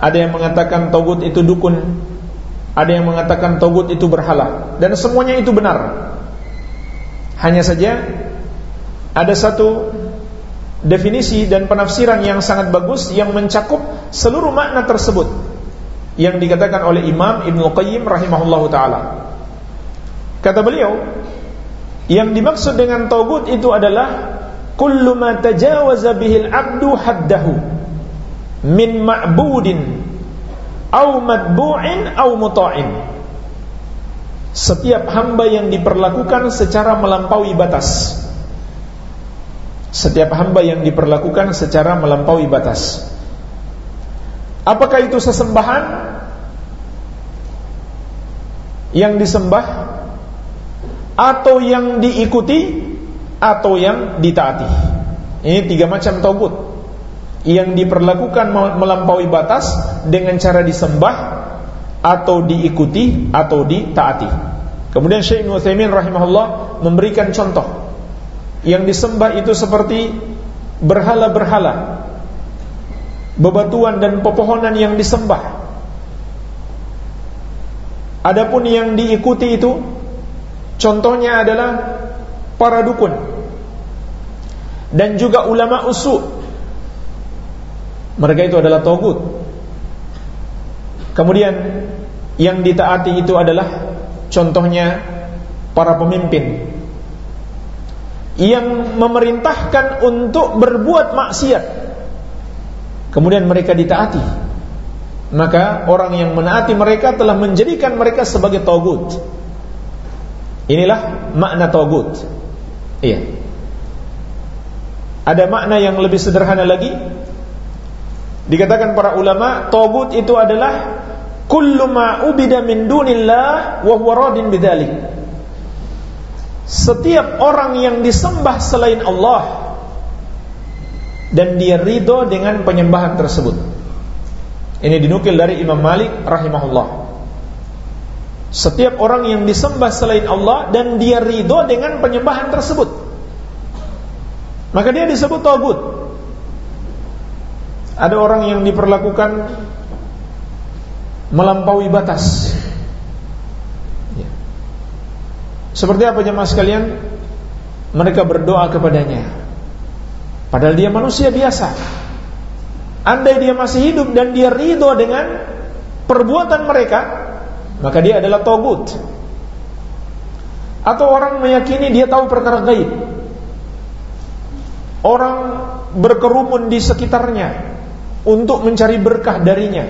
ada yang mengatakan togut itu dukun, ada yang mengatakan togut itu berhala. Dan semuanya itu benar. Hanya saja ada satu definisi dan penafsiran yang sangat bagus yang mencakup seluruh makna tersebut yang dikatakan oleh Imam Ibnu Qayyim rahimahullahu taala. Kata beliau, yang dimaksud dengan taugut itu adalah kullu ma tajawaza bihil abdu haddahu min ma'budin au matbu'in au muta'in. Setiap hamba yang diperlakukan secara melampaui batas setiap hamba yang diperlakukan secara melampaui batas. Apakah itu sesembahan yang disembah atau yang diikuti atau yang ditaati? Ini tiga macam taubat yang diperlakukan melampaui batas dengan cara disembah atau diikuti atau ditaati. Kemudian Syekh Ibnu rahimahullah memberikan contoh yang disembah itu seperti berhala-berhala bebatuan dan pepohonan yang disembah. Adapun yang diikuti itu contohnya adalah para dukun dan juga ulama usul mereka itu adalah togut. Kemudian yang ditaati itu adalah contohnya para pemimpin yang memerintahkan untuk berbuat maksiat. Kemudian mereka ditaati. Maka orang yang menaati mereka telah menjadikan mereka sebagai togut. Inilah makna togut. Iya. Ada makna yang lebih sederhana lagi. Dikatakan para ulama togut itu adalah kullu ma min dunillah wa huwa radin setiap orang yang disembah selain Allah dan dia ridho dengan penyembahan tersebut. Ini dinukil dari Imam Malik rahimahullah. Setiap orang yang disembah selain Allah dan dia ridho dengan penyembahan tersebut, maka dia disebut togut. Ada orang yang diperlakukan melampaui batas Seperti apa jemaah sekalian? Mereka berdoa kepadanya. Padahal dia manusia biasa. Andai dia masih hidup dan dia ridho dengan perbuatan mereka, maka dia adalah togut. Atau orang meyakini dia tahu perkara gaib. Orang berkerumun di sekitarnya untuk mencari berkah darinya,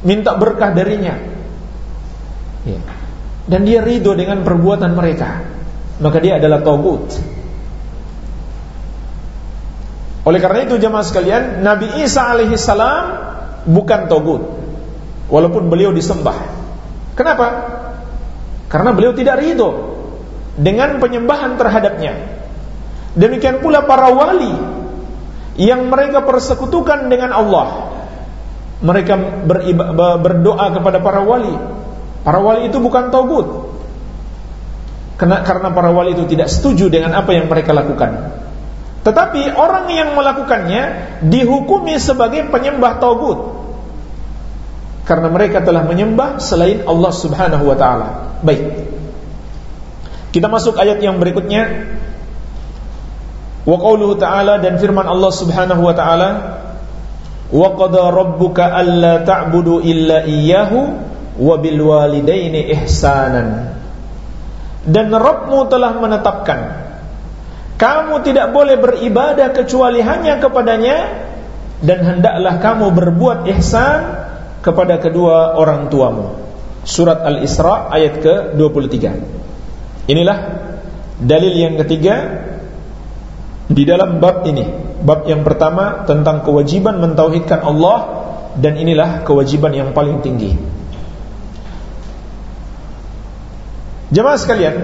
minta berkah darinya. Ya dan dia ridho dengan perbuatan mereka. Maka dia adalah togut oleh karena itu jemaah sekalian Nabi Isa alaihi salam bukan togut walaupun beliau disembah. Kenapa? karena beliau tidak ridho dengan penyembahan terhadapnya. Demikian pula para wali yang mereka persekutukan dengan Allah. Mereka berdoa kepada para wali Para wali itu bukan togut. Karena, karena para wali itu tidak setuju dengan apa yang mereka lakukan. Tetapi orang yang melakukannya Dihukumi sebagai penyembah togut. Karena mereka telah menyembah Selain Allah subhanahu wa ta'ala. Baik. Kita masuk ayat yang berikutnya. Wa qawluhu ta'ala Dan firman Allah subhanahu wa ta'ala Wa qada rabbuka alla ta'budu illa iyyahu wabil walidaini ihsanan. Dan Rabbmu telah menetapkan kamu tidak boleh beribadah kecuali hanya kepadanya dan hendaklah kamu berbuat ihsan kepada kedua orang tuamu. Surat Al-Isra ayat ke-23 inilah dalil yang ketiga di dalam bab ini. Bab yang pertama tentang kewajiban mentauhidkan Allah dan inilah kewajiban yang paling tinggi Jemaah sekalian,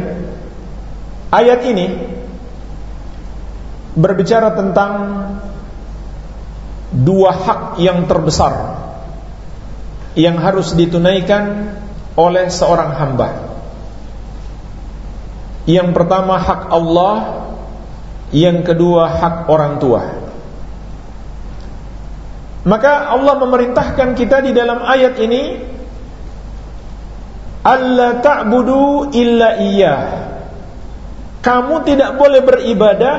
ayat ini berbicara tentang dua hak yang terbesar yang harus ditunaikan oleh seorang hamba. Yang pertama hak Allah, yang kedua hak orang tua. Maka Allah memerintahkan kita di dalam ayat ini Allah ta'budu illa iya. Kamu tidak boleh beribadah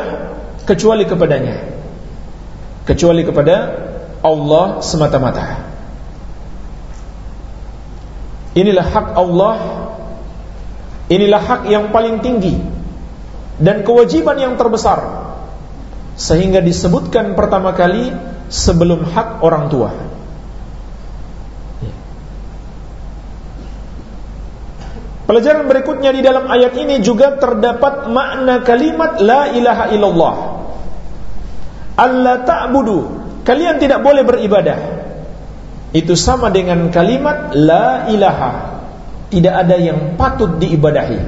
kecuali kepadanya. Kecuali kepada Allah semata-mata. Inilah hak Allah. Inilah hak yang paling tinggi dan kewajiban yang terbesar. Sehingga disebutkan pertama kali sebelum hak orang tua Pelajaran berikutnya di dalam ayat ini juga terdapat makna kalimat la ilaha illallah. Allah ta'budu. Kalian tidak boleh beribadah. Itu sama dengan kalimat la ilaha. Tidak ada yang patut diibadahi.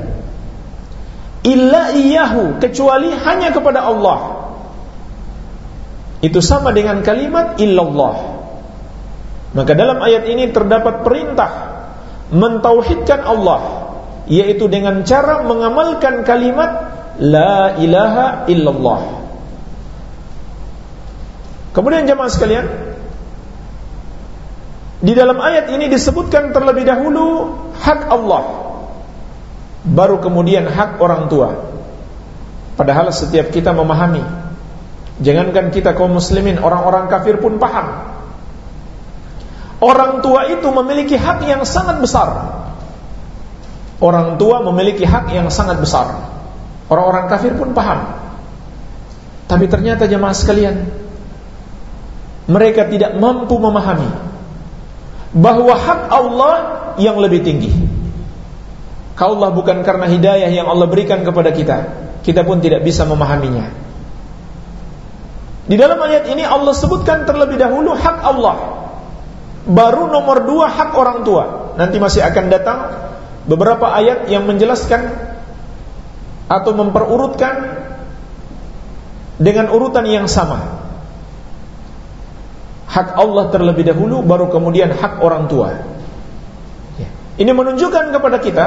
Illa iyahu kecuali hanya kepada Allah. Itu sama dengan kalimat illallah. Maka dalam ayat ini terdapat perintah mentauhidkan Allah yaitu dengan cara mengamalkan kalimat la ilaha illallah. Kemudian jemaah sekalian, di dalam ayat ini disebutkan terlebih dahulu hak Allah, baru kemudian hak orang tua. Padahal setiap kita memahami, jangankan kita kaum muslimin, orang-orang kafir pun paham. Orang tua itu memiliki hak yang sangat besar Orang tua memiliki hak yang sangat besar. Orang-orang kafir pun paham. Tapi ternyata jemaah sekalian, mereka tidak mampu memahami bahwa hak Allah yang lebih tinggi. Kalau Allah bukan karena hidayah yang Allah berikan kepada kita, kita pun tidak bisa memahaminya. Di dalam ayat ini Allah sebutkan terlebih dahulu hak Allah. Baru nomor dua hak orang tua. Nanti masih akan datang beberapa ayat yang menjelaskan atau memperurutkan dengan urutan yang sama. Hak Allah terlebih dahulu baru kemudian hak orang tua. Ya. Ini menunjukkan kepada kita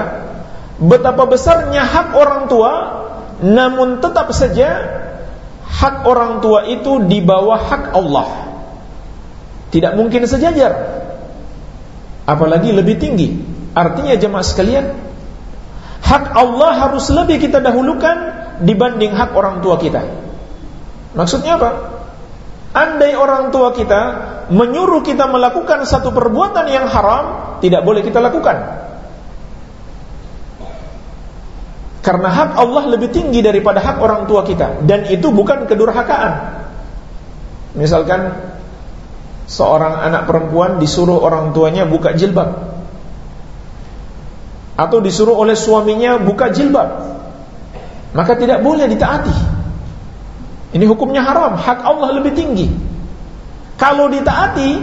betapa besarnya hak orang tua namun tetap saja hak orang tua itu di bawah hak Allah. Tidak mungkin sejajar. Apalagi lebih tinggi Artinya jemaah sekalian, hak Allah harus lebih kita dahulukan dibanding hak orang tua kita. Maksudnya apa? Andai orang tua kita menyuruh kita melakukan satu perbuatan yang haram, tidak boleh kita lakukan. Karena hak Allah lebih tinggi daripada hak orang tua kita dan itu bukan kedurhakaan. Misalkan seorang anak perempuan disuruh orang tuanya buka jilbab atau disuruh oleh suaminya buka jilbab. Maka tidak boleh ditaati. Ini hukumnya haram. Hak Allah lebih tinggi. Kalau ditaati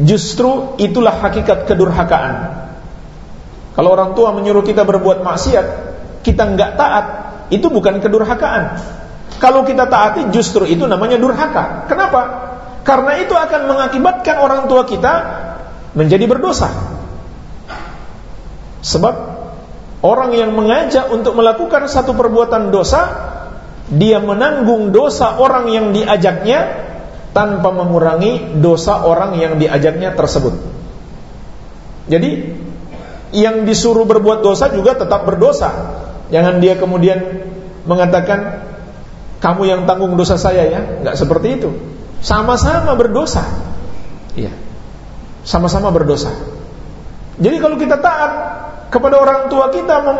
justru itulah hakikat kedurhakaan. Kalau orang tua menyuruh kita berbuat maksiat kita nggak taat itu bukan kedurhakaan. Kalau kita taati justru itu namanya durhaka. Kenapa? Karena itu akan mengakibatkan orang tua kita menjadi berdosa Sebab orang yang mengajak untuk melakukan satu perbuatan dosa, dia menanggung dosa orang yang diajaknya tanpa mengurangi dosa orang yang diajaknya tersebut. Jadi yang disuruh berbuat dosa juga tetap berdosa. Jangan dia kemudian mengatakan kamu yang tanggung dosa saya ya, nggak seperti itu. Sama-sama berdosa. Iya. Sama-sama berdosa. Jadi kalau kita taat kepada orang tua kita mem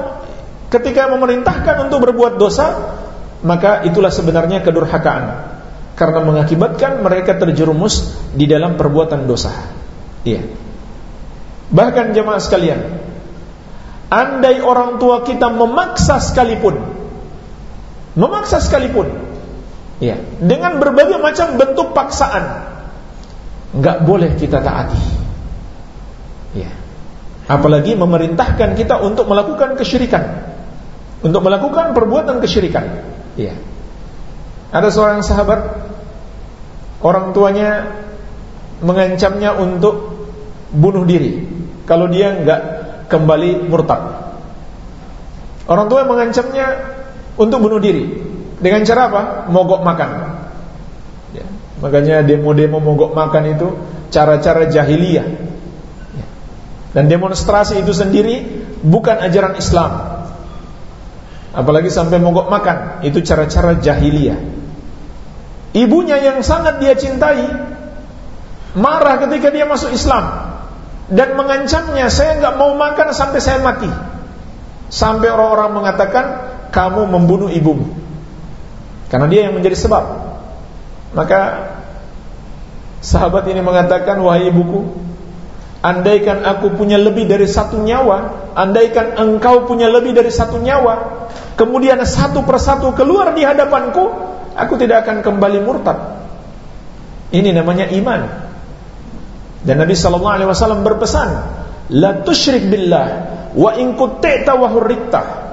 ketika memerintahkan untuk berbuat dosa, maka itulah sebenarnya kedurhakaan karena mengakibatkan mereka terjerumus di dalam perbuatan dosa. Iya. Bahkan jemaah sekalian, andai orang tua kita memaksa sekalipun, memaksa sekalipun, ya, dengan berbagai macam bentuk paksaan, nggak boleh kita taati. Apalagi memerintahkan kita untuk melakukan kesyirikan. Untuk melakukan perbuatan kesyirikan. Ya. Ada seorang sahabat orang tuanya mengancamnya untuk bunuh diri kalau dia enggak kembali murtad. Orang tua mengancamnya untuk bunuh diri dengan cara apa? Mogok makan. Ya. Makanya demo-demo mogok makan itu cara-cara jahiliyah dan demonstrasi itu sendiri bukan ajaran Islam. Apalagi sampai mogok makan, itu cara-cara jahiliyah. Ibunya yang sangat dia cintai marah ketika dia masuk Islam dan mengancamnya, saya nggak mau makan sampai saya mati. Sampai orang-orang mengatakan kamu membunuh ibumu. Karena dia yang menjadi sebab. Maka sahabat ini mengatakan, wahai ibuku, andaikan aku punya lebih dari satu nyawa, andaikan engkau punya lebih dari satu nyawa, kemudian satu persatu keluar di hadapanku, aku tidak akan kembali murtad. Ini namanya iman. Dan Nabi wasallam berpesan, "La tusyrik billah wa in kuttita wa hurrikta."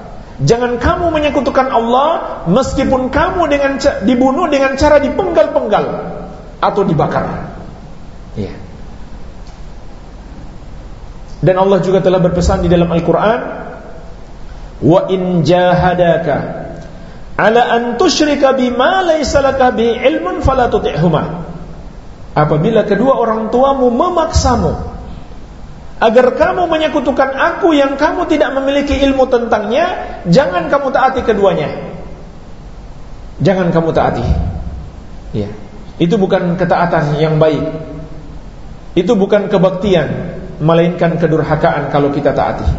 Jangan kamu menyekutukan Allah meskipun kamu dengan dibunuh dengan cara dipenggal-penggal atau dibakar. Ya. Dan Allah juga telah berpesan di dalam Al-Qur'an, "Wa in jahadaka ala an tusyrika bima laysa bi ilmun fala tuti'huma." Apabila kedua orang tuamu memaksamu agar kamu menyekutukan aku yang kamu tidak memiliki ilmu tentangnya, jangan kamu taati keduanya. Jangan kamu taati. Ya. Itu bukan ketaatan yang baik. Itu bukan kebaktian, melainkan kedurhakaan kalau kita taati.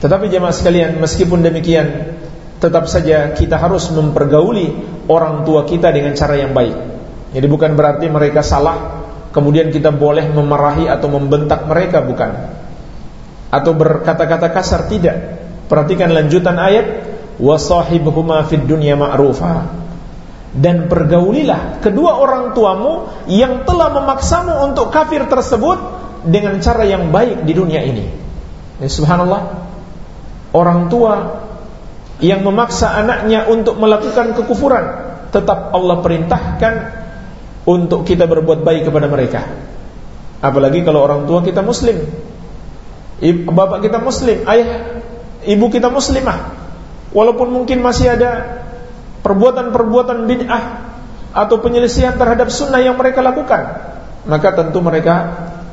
Tetapi jemaah sekalian, meskipun demikian, tetap saja kita harus mempergauli orang tua kita dengan cara yang baik. Jadi bukan berarti mereka salah kemudian kita boleh memarahi atau membentak mereka bukan atau berkata-kata kasar tidak perhatikan lanjutan ayat wasahibhuma fid dunya ma'rufa dan pergaulilah kedua orang tuamu yang telah memaksamu untuk kafir tersebut dengan cara yang baik di dunia ini. Ya, subhanallah. Orang tua yang memaksa anaknya untuk melakukan kekufuran tetap Allah perintahkan untuk kita berbuat baik kepada mereka. Apalagi kalau orang tua kita muslim. Bapak kita muslim, ayah ibu kita muslimah. Walaupun mungkin masih ada perbuatan-perbuatan bid'ah atau penyelesaian terhadap sunnah yang mereka lakukan, maka tentu mereka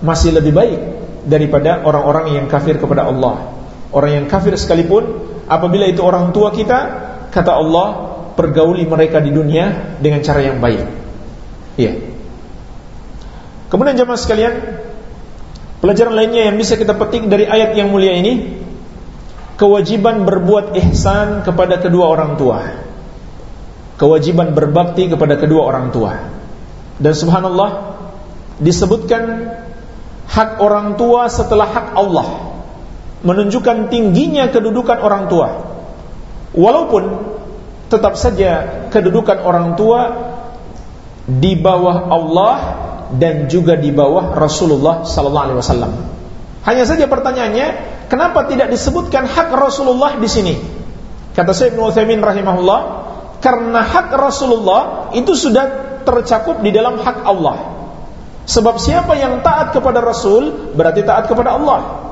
masih lebih baik daripada orang-orang yang kafir kepada Allah. Orang yang kafir sekalipun apabila itu orang tua kita, kata Allah, pergauli mereka di dunia dengan cara yang baik. Iya. Kemudian jemaah sekalian, pelajaran lainnya yang bisa kita petik dari ayat yang mulia ini, kewajiban berbuat ihsan kepada kedua orang tua. Kewajiban berbakti kepada kedua orang tua. Dan subhanallah disebutkan hak orang tua setelah hak Allah menunjukkan tingginya kedudukan orang tua. Walaupun tetap saja kedudukan orang tua di bawah Allah dan juga di bawah Rasulullah sallallahu alaihi wasallam. Hanya saja pertanyaannya, kenapa tidak disebutkan hak Rasulullah di sini? Kata Syekh Ibnu Utsaimin rahimahullah, karena hak Rasulullah itu sudah tercakup di dalam hak Allah. Sebab siapa yang taat kepada Rasul berarti taat kepada Allah.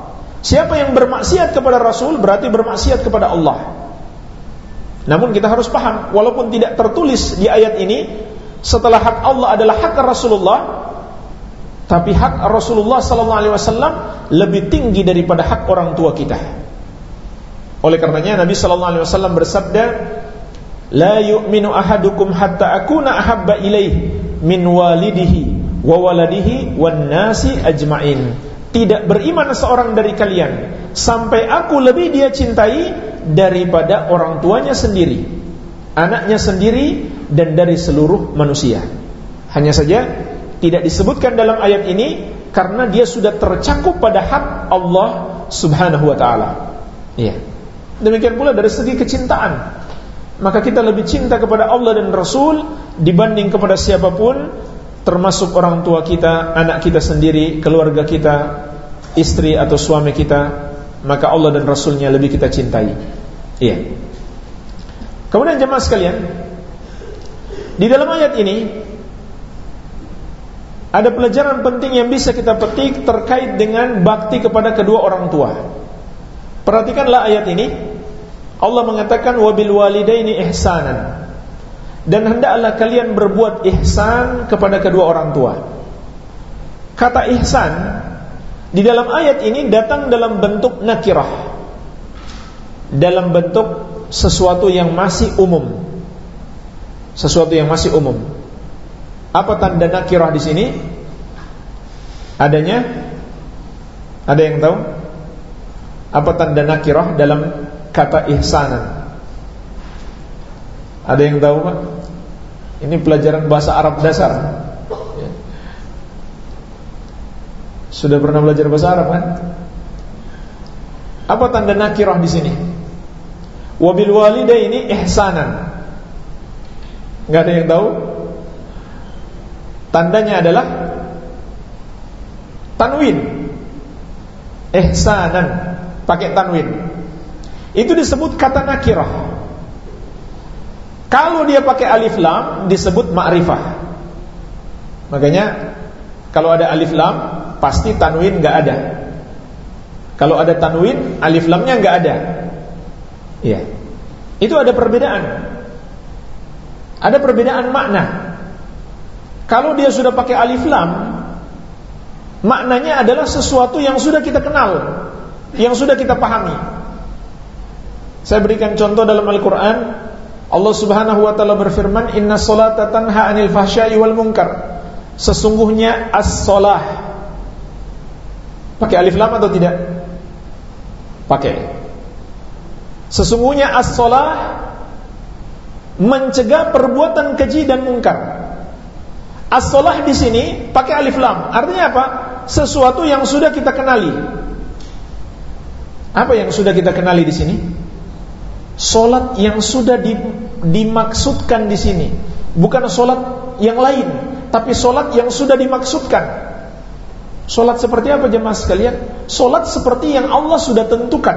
Siapa yang bermaksiat kepada Rasul berarti bermaksiat kepada Allah. Namun kita harus paham, walaupun tidak tertulis di ayat ini, setelah hak Allah adalah hak Rasulullah tapi hak Rasulullah sallallahu alaihi wasallam lebih tinggi daripada hak orang tua kita. Oleh karenanya Nabi sallallahu alaihi wasallam bersabda, "La yu'minu ahadukum hatta akuna ahabba ilaihi min walidihi wa waladihi wan nasi ajmain." Tidak beriman seorang dari kalian sampai aku lebih dia cintai daripada orang tuanya sendiri, anaknya sendiri dan dari seluruh manusia. Hanya saja tidak disebutkan dalam ayat ini karena dia sudah tercakup pada hak Allah Subhanahu wa taala. Iya. Demikian pula dari segi kecintaan. Maka kita lebih cinta kepada Allah dan Rasul dibanding kepada siapa pun termasuk orang tua kita, anak kita sendiri, keluarga kita, istri atau suami kita, maka Allah dan Rasulnya lebih kita cintai. Iya. Kemudian jemaah sekalian, di dalam ayat ini ada pelajaran penting yang bisa kita petik terkait dengan bakti kepada kedua orang tua. Perhatikanlah ayat ini. Allah mengatakan wabil walidaini ihsanan. Dan hendaklah kalian berbuat ihsan kepada kedua orang tua. Kata ihsan di dalam ayat ini datang dalam bentuk nakirah. Dalam bentuk sesuatu yang masih umum sesuatu yang masih umum. Apa tanda nakirah di sini? Adanya? Ada yang tahu? Apa tanda nakirah dalam kata ihsanan? Ada yang tahu Pak? Ini pelajaran bahasa Arab dasar. Ya. Sudah pernah belajar bahasa Arab kan? Apa tanda nakirah di sini? Wabil walidaini ihsanan. Enggak ada yang tahu? Tandanya adalah tanwin. Ihsanan pakai tanwin. Itu disebut kata nakirah. Kalau dia pakai alif lam disebut ma'rifah. Makanya kalau ada alif lam pasti tanwin enggak ada. Kalau ada tanwin alif lamnya enggak ada. Iya. Itu ada perbedaan. Ada perbedaan makna. Kalau dia sudah pakai alif lam, maknanya adalah sesuatu yang sudah kita kenal, yang sudah kita pahami. Saya berikan contoh dalam Al-Qur'an, Allah Subhanahu wa taala berfirman, "Inna sholata tanha 'anil fahsya'i wal munkar." Sesungguhnya as-shalah pakai alif lam atau tidak? Pakai. Sesungguhnya as-shalah mencegah perbuatan keji dan mungkar. As-shalah di sini pakai alif lam. Artinya apa? Sesuatu yang sudah kita kenali. Apa yang sudah kita kenali di sini? Solat yang sudah di, dimaksudkan di sini, bukan solat yang lain, tapi solat yang sudah dimaksudkan. Solat seperti apa jemaah sekalian? Solat seperti yang Allah sudah tentukan.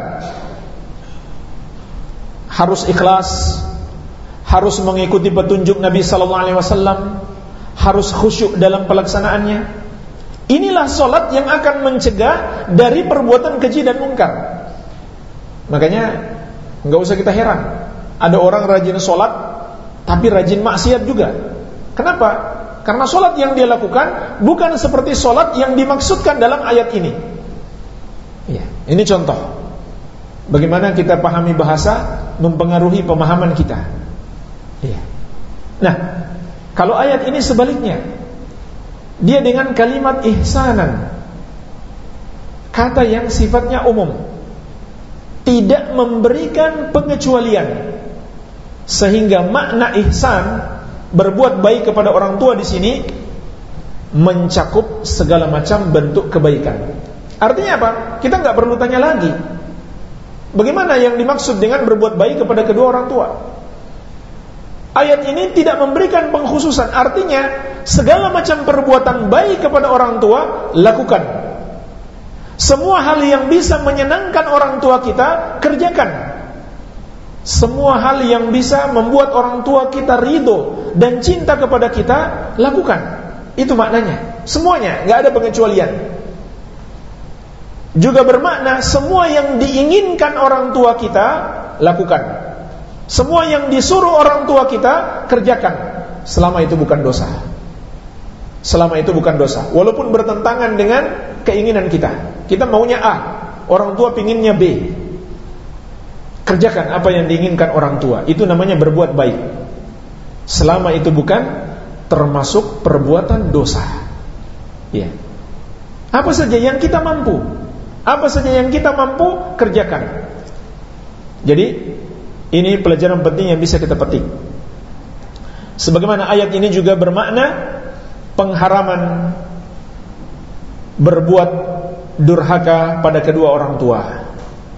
Harus ikhlas, harus mengikuti petunjuk Nabi Sallallahu Alaihi Wasallam, harus khusyuk dalam pelaksanaannya. Inilah solat yang akan mencegah dari perbuatan keji dan mungkar. Makanya nggak usah kita heran. Ada orang rajin solat tapi rajin maksiat juga. Kenapa? Karena solat yang dia lakukan bukan seperti solat yang dimaksudkan dalam ayat ini. Ya, ini contoh. Bagaimana kita pahami bahasa mempengaruhi pemahaman kita. Iya. Nah, kalau ayat ini sebaliknya, dia dengan kalimat ihsanan, kata yang sifatnya umum, tidak memberikan pengecualian, sehingga makna ihsan berbuat baik kepada orang tua di sini mencakup segala macam bentuk kebaikan. Artinya apa? Kita nggak perlu tanya lagi. Bagaimana yang dimaksud dengan berbuat baik kepada kedua orang tua? Ayat ini tidak memberikan pengkhususan Artinya segala macam perbuatan baik kepada orang tua Lakukan Semua hal yang bisa menyenangkan orang tua kita Kerjakan Semua hal yang bisa membuat orang tua kita ridho Dan cinta kepada kita Lakukan Itu maknanya Semuanya, nggak ada pengecualian Juga bermakna Semua yang diinginkan orang tua kita Lakukan semua yang disuruh orang tua kita kerjakan selama itu bukan dosa. Selama itu bukan dosa, walaupun bertentangan dengan keinginan kita. Kita maunya A, orang tua pinginnya B. Kerjakan apa yang diinginkan orang tua. Itu namanya berbuat baik. Selama itu bukan termasuk perbuatan dosa. Ya. Apa saja yang kita mampu, apa saja yang kita mampu kerjakan. Jadi ini pelajaran penting yang bisa kita petik. Sebagaimana ayat ini juga bermakna pengharaman berbuat durhaka pada kedua orang tua.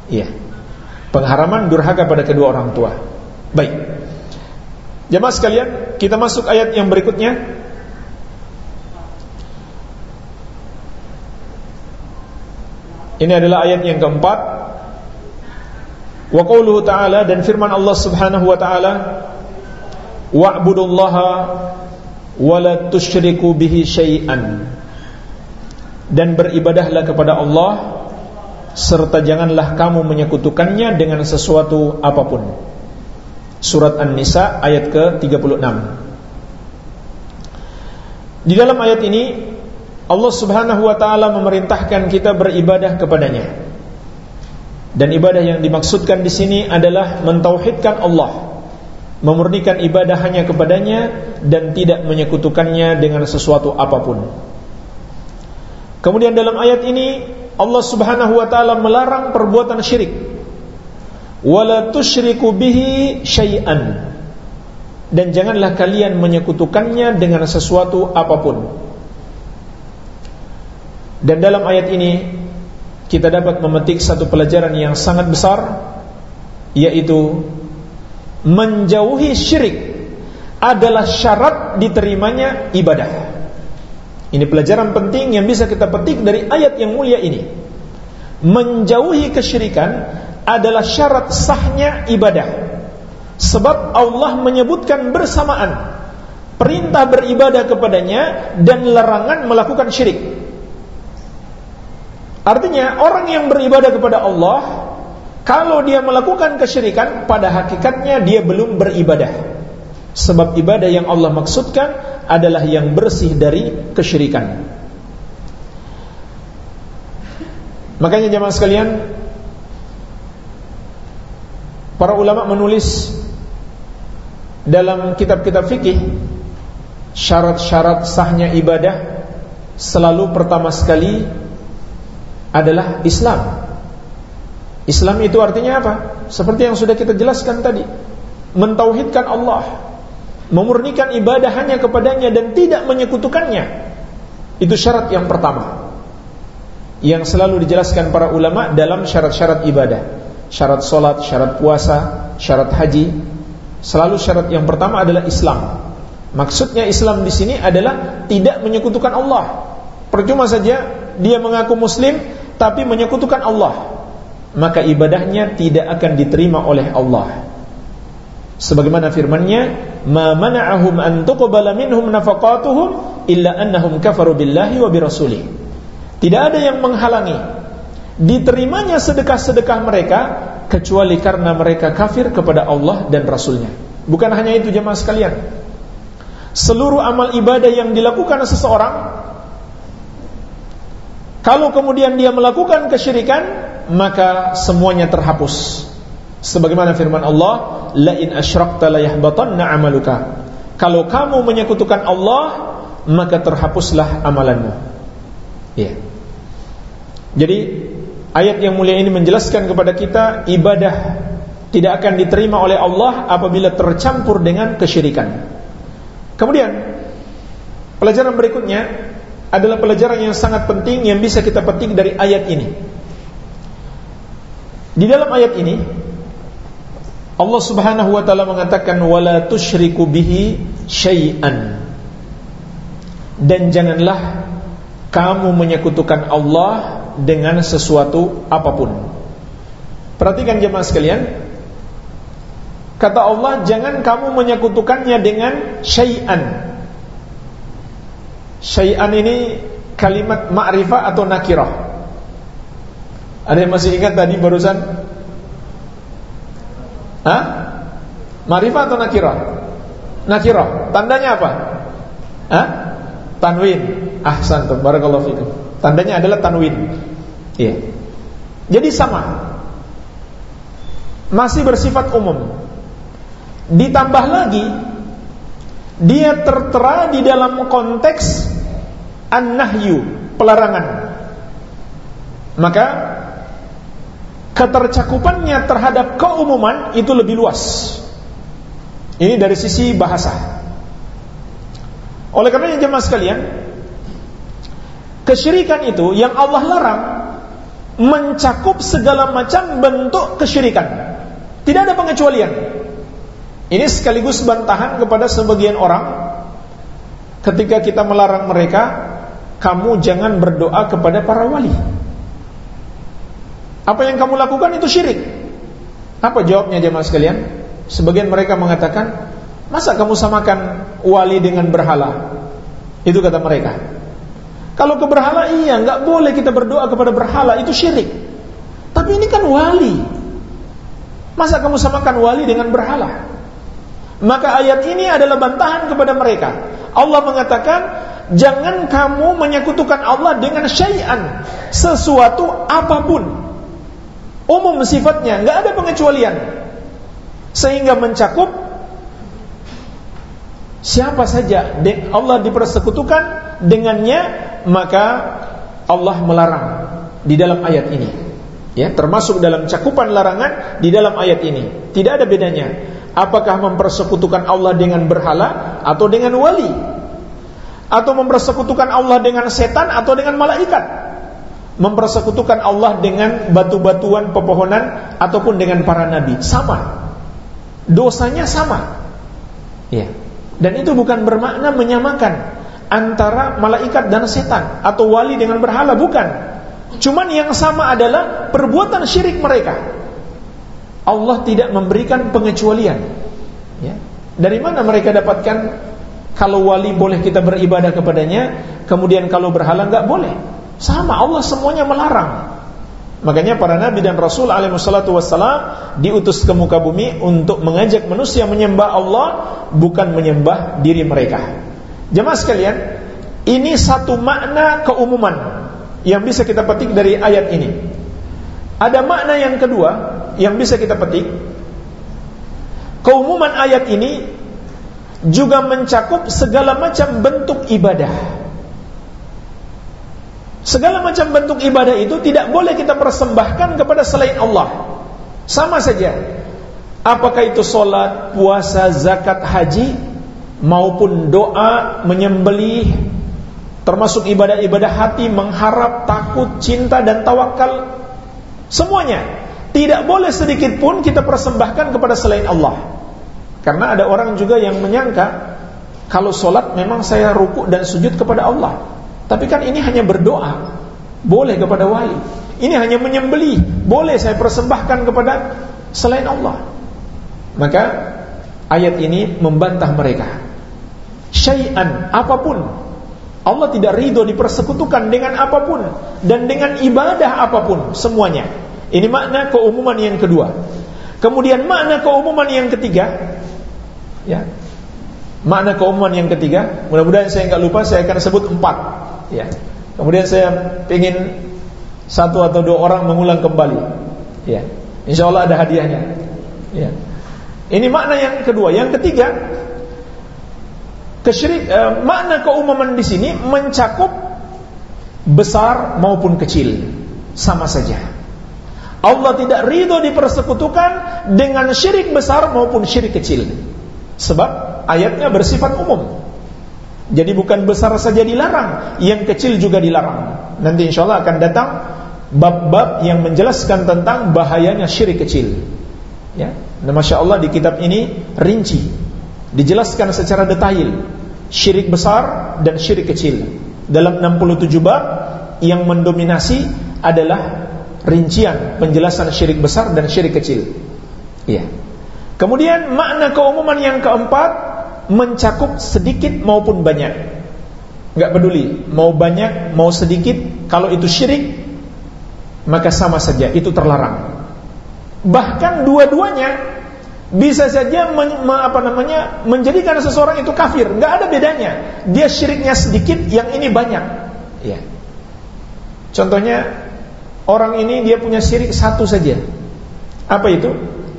Iya. Pengharaman durhaka pada kedua orang tua. Baik. Jemaah sekalian, kita masuk ayat yang berikutnya. Ini adalah ayat yang keempat Wa qawluhu ta'ala dan firman Allah Subhanahu wa ta'ala Wa'budullaha wa la tusyriku bihi syai'an Dan beribadahlah kepada Allah serta janganlah kamu menyekutukannya dengan sesuatu apa pun. Surat An-Nisa ayat ke-36. Di dalam ayat ini Allah Subhanahu wa taala memerintahkan kita beribadah kepadanya. Dan ibadah yang dimaksudkan di sini adalah mentauhidkan Allah memurnikan ibadah hanya kepadanya dan tidak menyekutukannya dengan sesuatu apa pun. Kemudian dalam ayat ini Allah Subhanahu wa taala melarang perbuatan syirik. Wala tusyriku bihi syai'an. Dan janganlah kalian menyekutukannya dengan sesuatu apa pun. Dan dalam ayat ini kita dapat memetik satu pelajaran yang sangat besar yaitu menjauhi syirik adalah syarat diterimanya ibadah. Ini pelajaran penting yang bisa kita petik dari ayat yang mulia ini. Menjauhi kesyirikan adalah syarat sahnya ibadah. Sebab Allah menyebutkan bersamaan perintah beribadah kepadanya dan larangan melakukan syirik. Artinya orang yang beribadah kepada Allah kalau dia melakukan kesyirikan pada hakikatnya dia belum beribadah. Sebab ibadah yang Allah maksudkan adalah yang bersih dari kesyirikan. Makanya jemaah sekalian, para ulama menulis dalam kitab-kitab fikih syarat-syarat sahnya ibadah selalu pertama sekali adalah Islam. Islam itu artinya apa? Seperti yang sudah kita jelaskan tadi, mentauhidkan Allah, memurnikan ibadah hanya kepadanya dan tidak menyekutukannya. Itu syarat yang pertama. Yang selalu dijelaskan para ulama dalam syarat-syarat ibadah. Syarat solat, syarat puasa, syarat haji. Selalu syarat yang pertama adalah Islam. Maksudnya Islam di sini adalah tidak menyekutukan Allah. Percuma saja dia mengaku muslim tapi menyekutukan Allah. Maka ibadahnya tidak akan diterima oleh Allah sebagaimana firman-Nya ma mana'ahum an tuqbala minhum nafaqatuhum illa annahum kafaru billahi wa birasulihi tidak ada yang menghalangi diterimanya sedekah-sedekah mereka kecuali karena mereka kafir kepada Allah dan Rasulnya. Bukan hanya itu jemaah sekalian. Seluruh amal ibadah yang dilakukan seseorang kalau kemudian dia melakukan kesyirikan maka semuanya terhapus Sebagaimana firman Allah, la in asyrakta la amaluka. Kalau kamu menyekutukan Allah, maka terhapuslah amalanmu. Ya. Jadi ayat yang mulia ini menjelaskan kepada kita ibadah tidak akan diterima oleh Allah apabila tercampur dengan kesyirikan. Kemudian pelajaran berikutnya adalah pelajaran yang sangat penting yang bisa kita petik dari ayat ini. Di dalam ayat ini Allah Subhanahu wa taala mengatakan wala tusyriku bihi syai'an. Dan janganlah kamu menyekutukan Allah dengan sesuatu apa pun. Perhatikan jemaah sekalian. Kata Allah, jangan kamu menyekutukannya dengan syai'an. Syai'an ini kalimat ma'rifah atau nakirah. Ada yang masih ingat tadi barusan Hah? Marifah atau nakirah? Nakirah. Tandanya apa? Hah? Tanwin. Ahsan tuh, barakallahu fikum. Tandanya adalah tanwin. Iya. Jadi sama. Masih bersifat umum. Ditambah lagi dia tertera di dalam konteks an-nahyu, pelarangan. Maka ketercakupannya terhadap keumuman itu lebih luas. Ini dari sisi bahasa. Oleh karena jemaah sekalian, kesyirikan itu yang Allah larang mencakup segala macam bentuk kesyirikan. Tidak ada pengecualian. Ini sekaligus bantahan kepada sebagian orang ketika kita melarang mereka, kamu jangan berdoa kepada para wali. Apa yang kamu lakukan itu syirik. Apa jawabnya jemaah sekalian? Sebagian mereka mengatakan, masa kamu samakan wali dengan berhala? Itu kata mereka. Kalau ke berhala iya, nggak boleh kita berdoa kepada berhala, itu syirik. Tapi ini kan wali. Masa kamu samakan wali dengan berhala? Maka ayat ini adalah bantahan kepada mereka. Allah mengatakan, jangan kamu menyekutukan Allah dengan syai'an, sesuatu apa pun umum sifatnya, nggak ada pengecualian. Sehingga mencakup siapa saja Allah dipersekutukan dengannya maka Allah melarang di dalam ayat ini. Ya termasuk dalam cakupan larangan di dalam ayat ini. Tidak ada bedanya. Apakah mempersekutukan Allah dengan berhala atau dengan wali? Atau mempersekutukan Allah dengan setan atau dengan malaikat mempersekutukan Allah dengan batu-batuan pepohonan ataupun dengan para nabi. Sama. Dosanya sama. Ya dan itu bukan bermakna menyamakan antara malaikat dan setan atau wali dengan berhala bukan. Cuman yang sama adalah perbuatan syirik mereka. Allah tidak memberikan pengecualian. Ya. Dari mana mereka dapatkan kalau wali boleh kita beribadah kepadanya, kemudian kalau berhala enggak boleh. Sama Allah semuanya melarang. Makanya para nabi dan rasul alaihi wassalatu wassalam diutus ke muka bumi untuk mengajak manusia menyembah Allah bukan menyembah diri mereka. Jemaah sekalian, ini satu makna keumuman yang bisa kita petik dari ayat ini. Ada makna yang kedua yang bisa kita petik. Keumuman ayat ini juga mencakup segala macam bentuk ibadah. Segala macam bentuk ibadah itu tidak boleh kita persembahkan kepada selain Allah. Sama saja. Apakah itu solat, puasa, zakat, haji, maupun doa, menyembelih, termasuk ibadah-ibadah hati, mengharap, takut, cinta, dan tawakal. Semuanya. Tidak boleh sedikit pun kita persembahkan kepada selain Allah. Karena ada orang juga yang menyangka kalau sholat memang saya ruku dan sujud kepada Allah. Tapi kan ini hanya berdoa, boleh kepada wali. Ini hanya menyembelih, boleh saya persembahkan kepada selain Allah. Maka ayat ini membantah mereka. Syai'an apa pun Allah tidak ridho dipersekutukan dengan apa pun dan dengan ibadah apa pun semuanya. Ini makna keumuman yang kedua. Kemudian makna keumuman yang ketiga, ya. Makna keumuman yang ketiga, mudah-mudahan saya nggak lupa, saya akan sebut empat, ya. Kemudian saya ingin satu atau dua orang mengulang kembali, ya. Insya Allah ada hadiahnya, ya. Ini makna yang kedua, yang ketiga, kesyirik, eh, makna keumuman di sini mencakup besar maupun kecil, sama saja. Allah tidak ridho dipersekutukan dengan syirik besar maupun syirik kecil. Sebab ayatnya bersifat umum. Jadi bukan besar saja dilarang, yang kecil juga dilarang. Nanti insya Allah akan datang bab-bab yang menjelaskan tentang bahayanya syirik kecil. Ya, nah, masya Allah di kitab ini rinci, dijelaskan secara detail syirik besar dan syirik kecil. Dalam 67 bab yang mendominasi adalah rincian penjelasan syirik besar dan syirik kecil. Iya. Kemudian makna keumuman yang keempat mencakup sedikit maupun banyak. Enggak peduli mau banyak mau sedikit kalau itu syirik maka sama saja itu terlarang. Bahkan dua-duanya bisa saja men, apa namanya menjadikan seseorang itu kafir. Enggak ada bedanya. Dia syiriknya sedikit, yang ini banyak. Ya. Contohnya Orang ini dia punya syirik satu saja. Apa itu?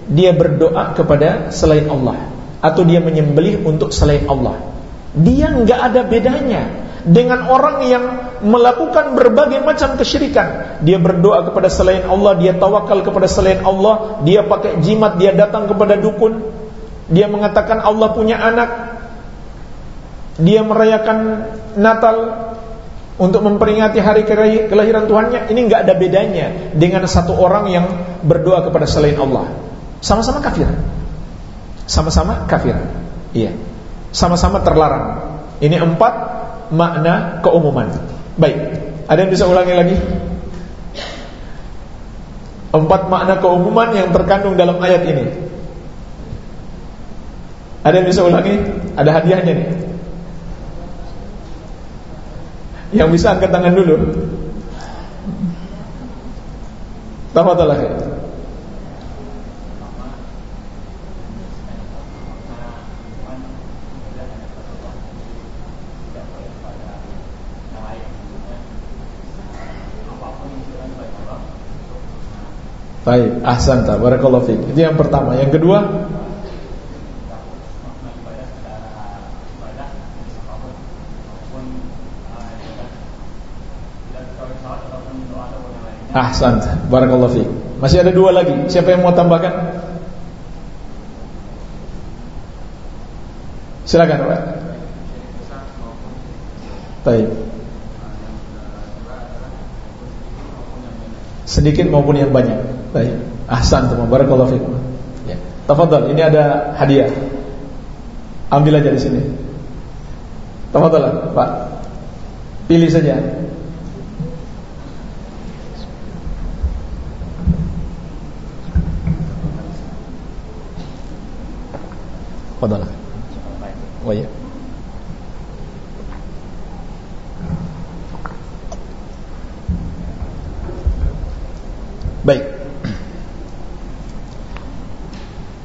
Dia berdoa kepada selain Allah atau dia menyembelih untuk selain Allah. Dia nggak ada bedanya dengan orang yang melakukan berbagai macam kesyirikan. Dia berdoa kepada selain Allah, dia tawakal kepada selain Allah, dia pakai jimat, dia datang kepada dukun, dia mengatakan Allah punya anak, dia merayakan Natal, untuk memperingati hari kelahiran Tuhannya ini nggak ada bedanya dengan satu orang yang berdoa kepada selain Allah. Sama-sama kafir. Sama-sama kafir. Iya. Sama-sama terlarang. Ini empat makna keumuman. Baik. Ada yang bisa ulangi lagi? Empat makna keumuman yang terkandung dalam ayat ini. Ada yang bisa ulangi? Ada hadiahnya nih. Yang bisa angkat tangan dulu. Tafadhal Baik, ahsanta barakallahu fiik. Itu yang pertama. Yang kedua Ahsant, barakallahu fiik. Masih ada dua lagi. Siapa yang mau tambahkan? Silakan, Pak. Baik. Sedikit maupun yang banyak. Baik. Ahsan teman. Barakallahu fiik. Ya. Tafadhal, ini ada hadiah. Ambil aja di sini. Tafadhal, Pak. Pilih saja. Tafadhal. Oh ya. Baik.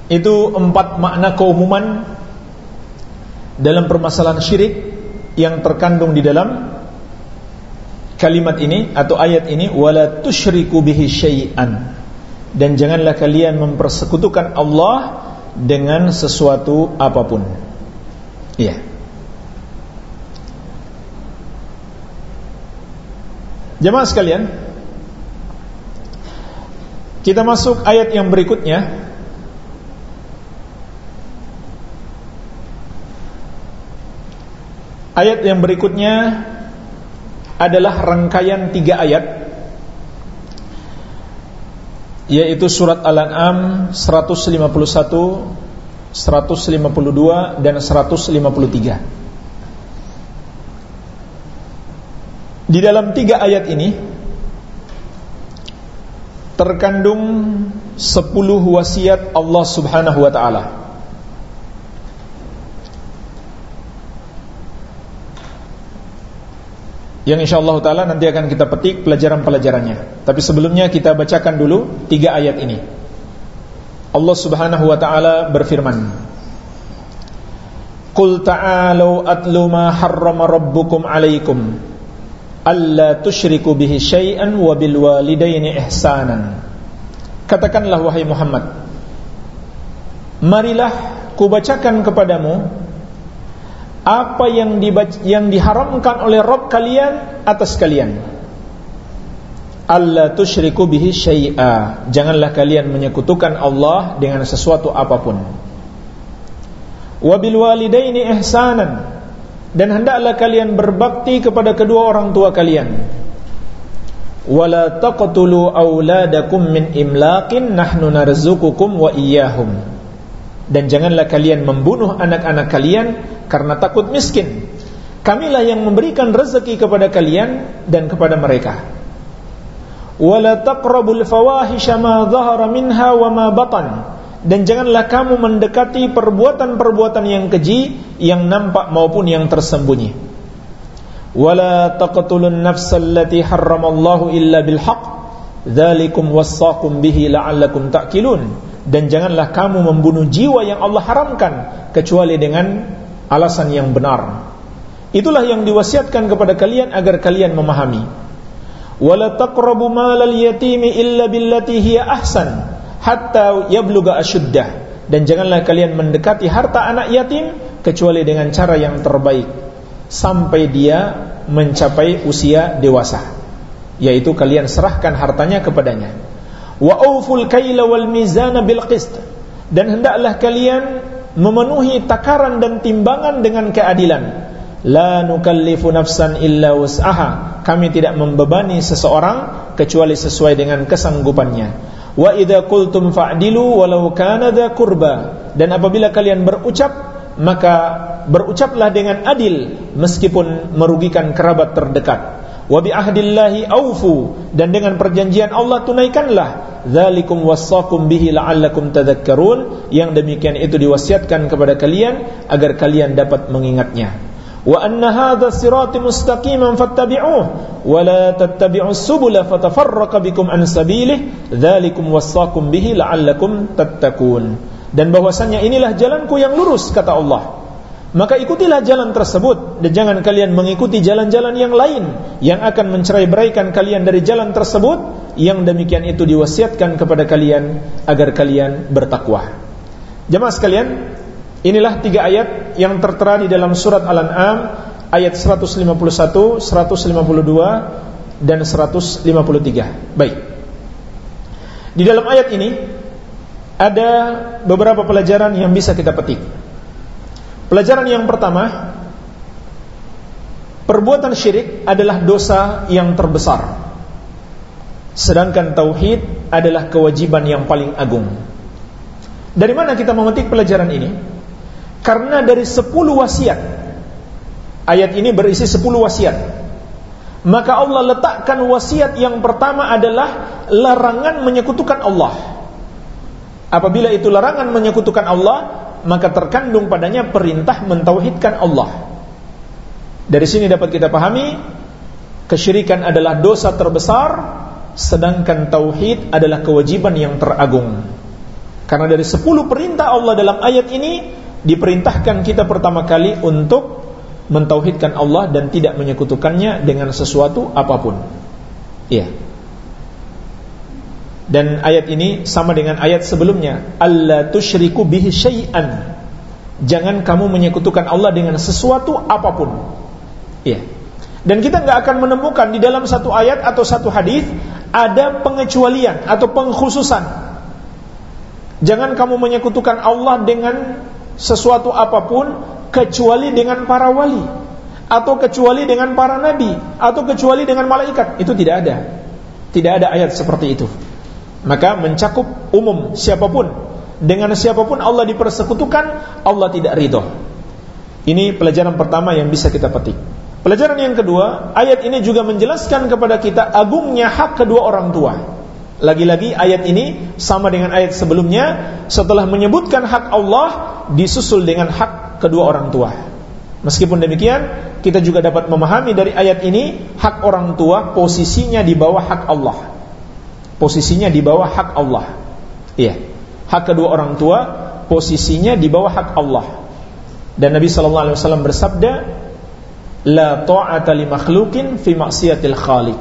Itu empat makna keumuman dalam permasalahan syirik yang terkandung di dalam kalimat ini atau ayat ini wala tusyriku bihi syai'an dan janganlah kalian mempersekutukan Allah dengan sesuatu apa pun. Iya. Jemaah sekalian, kita masuk ayat yang berikutnya Ayat yang berikutnya adalah rangkaian tiga ayat yaitu surat Al-An'am 151, 152 dan 153. Di dalam tiga ayat ini terkandung sepuluh wasiat Allah Subhanahu wa taala. Yang insyaallah taala nanti akan kita petik pelajaran-pelajarannya. Tapi sebelumnya kita bacakan dulu tiga ayat ini. Allah Subhanahu wa taala berfirman, "Qul ta'alu atlu ma harrama rabbukum 'alaikum." alla tusyriku bihi syai'an wa bil walidaini ihsanan. Katakanlah wahai Muhammad, marilah kubacakan kepadamu apa yang dibaca, yang diharamkan oleh Rabb kalian atas kalian. Alla tusyriku bihi syai'a. Janganlah kalian menyekutukan Allah dengan sesuatu apa pun. Wa bil walidaini ihsanan dan hendaklah kalian berbakti kepada kedua orang tua kalian wala taqtulu auladakum min imlaqin nahnu narzuqukum wa iyyahum dan janganlah kalian membunuh anak-anak kalian karena takut miskin kamilah yang memberikan rezeki kepada kalian dan kepada mereka wala taqrabul fawahisha ma dhahara minha wa ma batan dan janganlah kamu mendekati perbuatan-perbuatan yang keji yang nampak maupun yang tersembunyi. Wala taqtulun nafsal lati harramallahu illa bil haqq. Dzalikum wassaqum bihi la'allakum ta'qilun. Dan janganlah kamu membunuh jiwa yang Allah haramkan kecuali dengan alasan yang benar. Itulah yang diwasiatkan kepada kalian agar kalian memahami. Wala taqrabu malal yatimi illa billati hiya ahsan hatta yabluga asyuddah dan janganlah kalian mendekati harta anak yatim kecuali dengan cara yang terbaik sampai dia mencapai usia dewasa yaitu kalian serahkan hartanya kepadanya wa auful kaila wal mizana bil qist dan hendaklah kalian memenuhi takaran dan timbangan dengan keadilan la nukallifu nafsan illa wus'aha kami tidak membebani seseorang kecuali sesuai dengan kesanggupannya Wa idza qultum fa'dilu walau kana dha qurba. Dan apabila kalian berucap, maka berucaplah dengan adil meskipun merugikan kerabat terdekat. Wa bi ahdillahi aufu dan dengan perjanjian Allah tunaikanlah. Dzalikum wasaqum bihi la'allakum tadhakkarun. Yang demikian itu diwasiatkan kepada kalian agar kalian dapat mengingatnya. Wa anna hadha sirati mustaqiman fattabi'uh. Wa la tattabi'us subula fatafarraqa bikum an sabilih. Dzalikum wasaqum bihi la'allakum tattaqun. Dan bahwasanya inilah jalanku yang lurus kata Allah maka ikutilah jalan tersebut dan jangan kalian mengikuti jalan-jalan yang lain yang akan mencerai-beraikan kalian dari jalan tersebut yang demikian itu diwasiatkan kepada kalian agar kalian bertakwa. Jemaah sekalian, Inilah tiga ayat yang tertera di dalam surat Al-An'am ayat 151, 152, dan 153. Baik. Di dalam ayat ini ada beberapa pelajaran yang bisa kita petik. Pelajaran yang pertama, perbuatan syirik adalah dosa yang terbesar. Sedangkan tauhid adalah kewajiban yang paling agung. Dari mana kita memetik pelajaran ini? Karena dari 10 wasiat. Ayat ini berisi 10 wasiat. Maka Allah letakkan wasiat yang pertama adalah larangan menyekutukan Allah. Apabila itu larangan menyekutukan Allah, maka terkandung padanya perintah mentauhidkan Allah. Dari sini dapat kita pahami kesyirikan adalah dosa terbesar sedangkan tauhid adalah kewajiban yang teragung. Karena dari 10 perintah Allah dalam ayat ini diperintahkan kita pertama kali untuk mentauhidkan Allah dan tidak menyekutukannya dengan sesuatu apa pun. Iya. Dan ayat ini sama dengan ayat sebelumnya, Allah tusyriku bihi syai'an. Jangan kamu menyekutukan Allah dengan sesuatu apa pun. Iya. Dan kita nggak akan menemukan di dalam satu ayat atau satu hadis ada pengecualian atau pengkhususan. Jangan kamu menyekutukan Allah dengan sesuatu apa pun kecuali dengan para wali atau kecuali dengan para nabi atau kecuali dengan malaikat. Itu tidak ada. Tidak ada ayat seperti itu. Maka mencakup umum siapa pun dengan siapa pun Allah dipersekutukan, Allah tidak ridho. Ini pelajaran pertama yang bisa kita petik. Pelajaran yang kedua, ayat ini juga menjelaskan kepada kita agungnya hak kedua orang tua. Lagi-lagi ayat ini sama dengan ayat sebelumnya, setelah menyebutkan hak Allah disusul dengan hak kedua orang tua. Meskipun demikian, kita juga dapat memahami dari ayat ini hak orang tua posisinya di bawah hak Allah. Posisinya di bawah hak Allah. Iya. Hak kedua orang tua posisinya di bawah hak Allah. Dan Nabi sallallahu alaihi wasallam bersabda, la ta'ata li makhlukin fi maksiatil khaliq.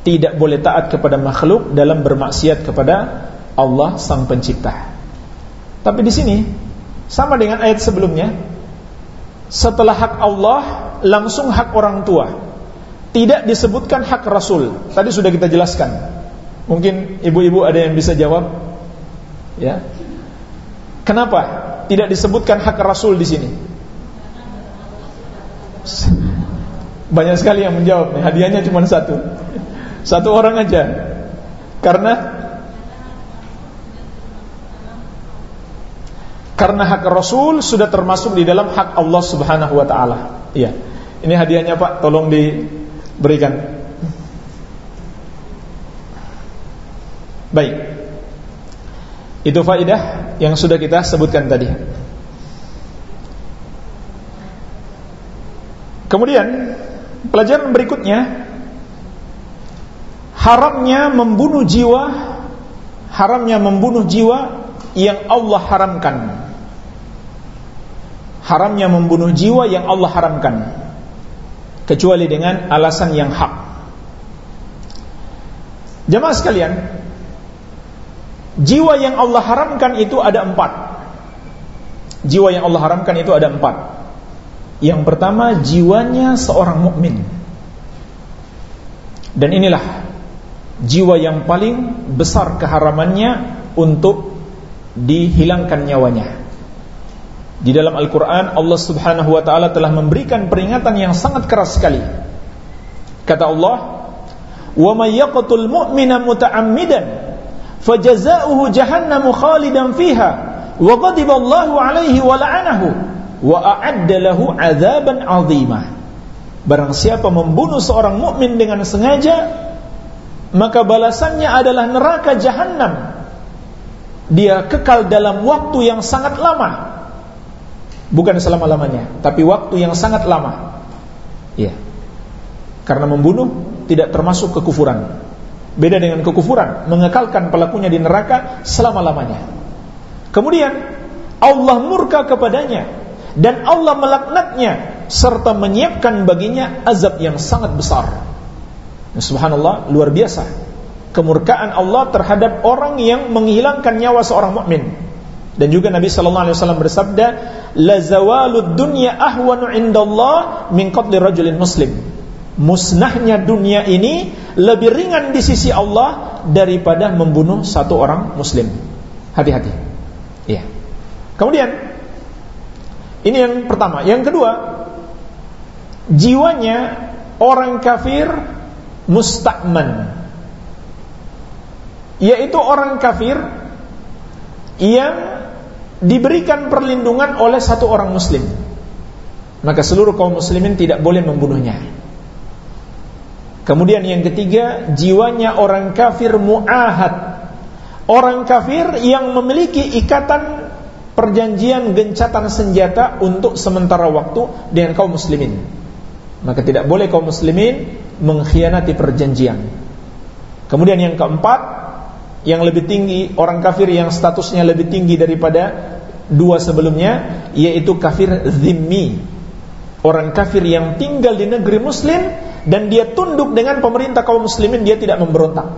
Tidak boleh taat kepada makhluk dalam bermaksiat kepada Allah sang pencipta. Tapi di sini sama dengan ayat sebelumnya, setelah hak Allah langsung hak orang tua. Tidak disebutkan hak Rasul. Tadi sudah kita jelaskan. Mungkin ibu-ibu ada yang bisa jawab? Ya. Kenapa tidak disebutkan hak Rasul di sini? Banyak sekali yang menjawab nih, hadiahnya cuma satu. Satu orang aja. Karena karena hak Rasul sudah termasuk di dalam hak Allah Subhanahu wa taala. Iya. Ini hadiahnya Pak, tolong diberikan. Baik. Itu faidah yang sudah kita sebutkan tadi. Kemudian pelajaran berikutnya haramnya membunuh jiwa haramnya membunuh jiwa yang Allah haramkan. Haramnya membunuh jiwa yang Allah haramkan kecuali dengan alasan yang hak. Jemaah sekalian, jiwa yang Allah haramkan itu ada empat. Jiwa yang Allah haramkan itu ada empat. Yang pertama jiwanya seorang mukmin. Dan inilah jiwa yang paling besar keharamannya untuk dihilangkan nyawanya. Di dalam Al-Qur'an Allah Subhanahu wa taala telah memberikan peringatan yang sangat keras sekali. Kata Allah, "Wa may yaqtul mu'mina fajazaohu jahannamu khalidan fiha wa wa la'anahu." wa a'adda lahu 'adzaban 'azima. Barang siapa membunuh seorang mukmin dengan sengaja, maka balasannya adalah neraka jahanam. Dia kekal dalam waktu yang sangat lama. Bukan selama-lamanya, tapi waktu yang sangat lama. Ya. Karena membunuh tidak termasuk kekufuran. Beda dengan kekufuran, mengekalkan pelakunya di neraka selama-lamanya. Kemudian Allah murka kepadanya dan Allah melaknatnya serta menyiapkan baginya azab yang sangat besar. Subhanallah, luar biasa. Kemurkaan Allah terhadap orang yang menghilangkan nyawa seorang mukmin. Dan juga Nabi sallallahu alaihi wasallam bersabda, "La zawalud dunya ahwanu indallah min qatli rajulin muslim." Musnahnya dunia ini lebih ringan di sisi Allah daripada membunuh satu orang muslim. Hati-hati. Iya. Kemudian ini yang pertama, yang kedua jiwanya orang kafir mustakman yaitu orang kafir yang diberikan perlindungan oleh satu orang muslim maka seluruh kaum muslimin tidak boleh membunuhnya kemudian yang ketiga jiwanya orang kafir muahad. Orang kafir yang memiliki ikatan perjanjian gencatan senjata untuk sementara waktu dengan kaum muslimin. Maka tidak boleh kaum muslimin mengkhianati perjanjian. Kemudian yang keempat yang lebih tinggi orang kafir yang statusnya lebih tinggi daripada dua sebelumnya yaitu kafir zimmi. Orang kafir yang tinggal di negeri muslim dan dia tunduk dengan pemerintah kaum muslimin dia tidak memberontak.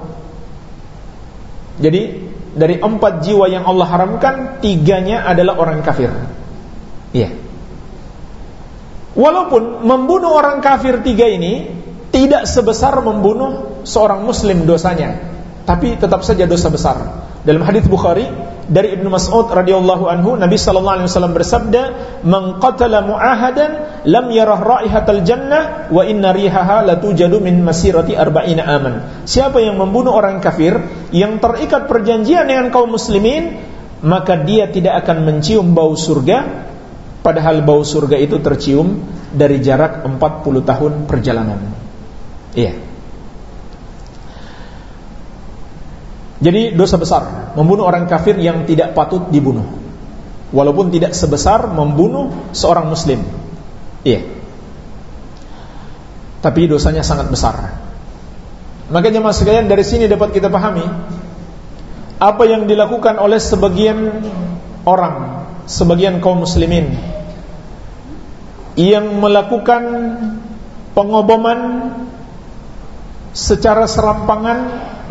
Jadi dari empat jiwa yang Allah haramkan tiganya adalah orang kafir. Iya. Walaupun membunuh orang kafir tiga ini tidak sebesar membunuh seorang muslim dosanya. Tapi tetap saja dosa besar. Dalam hadis Bukhari dari Ibnu Mas'ud radhiyallahu anhu Nabi sallallahu alaihi wasallam bersabda, "Man qatala mu'ahadan lam yarah raihatal jannah wa inna rihaha latujadu min masirati arba'ina aman." Siapa yang membunuh orang kafir yang terikat perjanjian dengan kaum muslimin, maka dia tidak akan mencium bau surga padahal bau surga itu tercium dari jarak 40 tahun perjalanan. Iya. Jadi dosa besar membunuh orang kafir yang tidak patut dibunuh. Walaupun tidak sebesar membunuh seorang muslim. Iya. Tapi dosanya sangat besar. Makanya mas sekalian dari sini dapat kita pahami apa yang dilakukan oleh sebagian orang, sebagian kaum muslimin yang melakukan pengoboman secara serampangan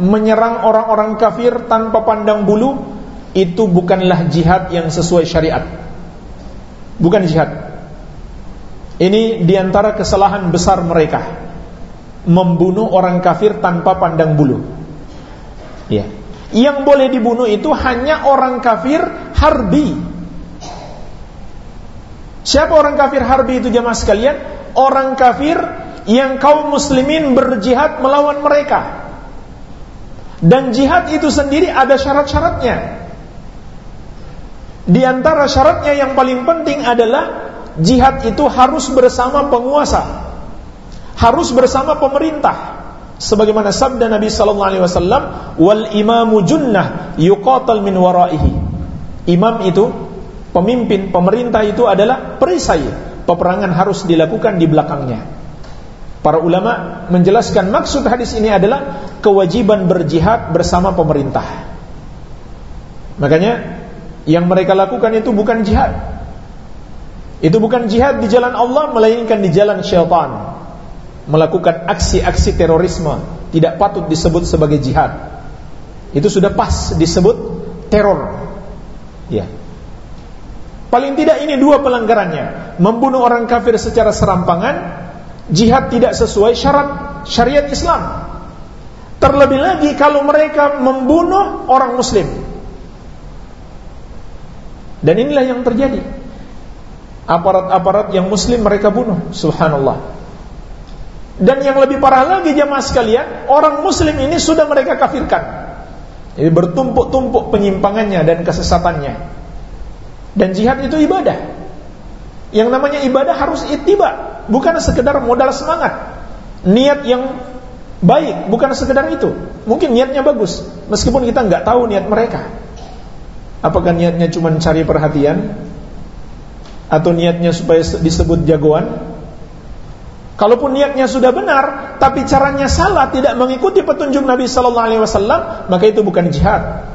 menyerang orang-orang kafir tanpa pandang bulu itu bukanlah jihad yang sesuai syariat. Bukan jihad. Ini di antara kesalahan besar mereka membunuh orang kafir tanpa pandang bulu. Ya. Yang boleh dibunuh itu hanya orang kafir harbi. Siapa orang kafir harbi itu jemaah sekalian? Orang kafir yang kaum muslimin berjihad melawan mereka. Dan jihad itu sendiri ada syarat-syaratnya. Di antara syaratnya yang paling penting adalah jihad itu harus bersama penguasa. Harus bersama pemerintah. Sebagaimana sabda Nabi sallallahu alaihi wasallam, "Wal imamu junnah yuqatal min waraihi." Imam itu pemimpin pemerintah itu adalah perisai. Peperangan harus dilakukan di belakangnya. Para ulama menjelaskan maksud hadis ini adalah kewajiban berjihad bersama pemerintah. Makanya yang mereka lakukan itu bukan jihad. Itu bukan jihad di jalan Allah melainkan di jalan syaitan. Melakukan aksi-aksi terorisme tidak patut disebut sebagai jihad. Itu sudah pas disebut teror. Ya. Paling tidak ini dua pelanggarannya. Membunuh orang kafir secara serampangan jihad tidak sesuai syarat syariat Islam. Terlebih lagi kalau mereka membunuh orang muslim. Dan inilah yang terjadi. Aparat-aparat yang muslim mereka bunuh, subhanallah. Dan yang lebih parah lagi jemaah sekalian, orang muslim ini sudah mereka kafirkan. Jadi bertumpuk-tumpuk penyimpangannya dan kesesatannya. Dan jihad itu ibadah. Yang namanya ibadah harus ittiba, bukan sekedar modal semangat. Niat yang baik, bukan sekedar itu. Mungkin niatnya bagus, meskipun kita nggak tahu niat mereka. Apakah niatnya cuma cari perhatian atau niatnya supaya disebut jagoan? Kalaupun niatnya sudah benar, tapi caranya salah, tidak mengikuti petunjuk Nabi Sallallahu Alaihi Wasallam, maka itu bukan jihad.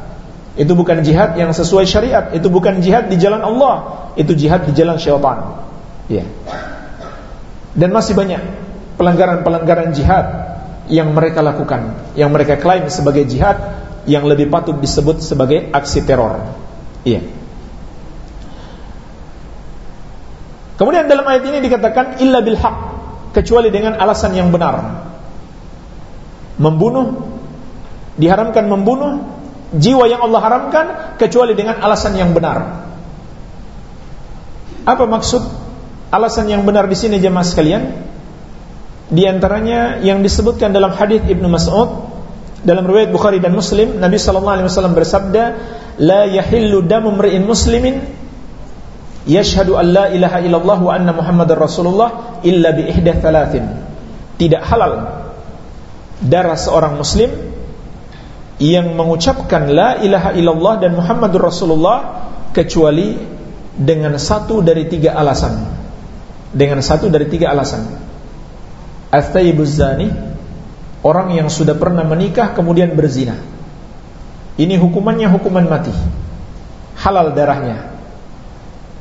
Itu bukan jihad yang sesuai syariat. Itu bukan jihad di jalan Allah. Itu jihad di jalan syaitan. Ya. Dan masih banyak pelanggaran-pelanggaran jihad yang mereka lakukan, yang mereka klaim sebagai jihad yang lebih patut disebut sebagai aksi teror. Iya. Kemudian dalam ayat ini dikatakan illa bil haq, kecuali dengan alasan yang benar. Membunuh diharamkan membunuh jiwa yang Allah haramkan kecuali dengan alasan yang benar. Apa maksud alasan yang benar di sini jemaah sekalian? Di antaranya yang disebutkan dalam hadis Ibnu Mas'ud dalam riwayat Bukhari dan Muslim Nabi sallallahu alaihi wasallam bersabda la yahillu damu mri'in muslimin yashhadu an la ilaha illallah wa anna muhammadar rasulullah illa bi ihda thalathin tidak halal darah seorang muslim yang mengucapkan la ilaha illallah dan muhammadur rasulullah kecuali dengan satu dari tiga alasan dengan satu dari tiga alasan. Zani Orang yang sudah pernah menikah kemudian berzina. Ini hukumannya hukuman mati. Halal darahnya.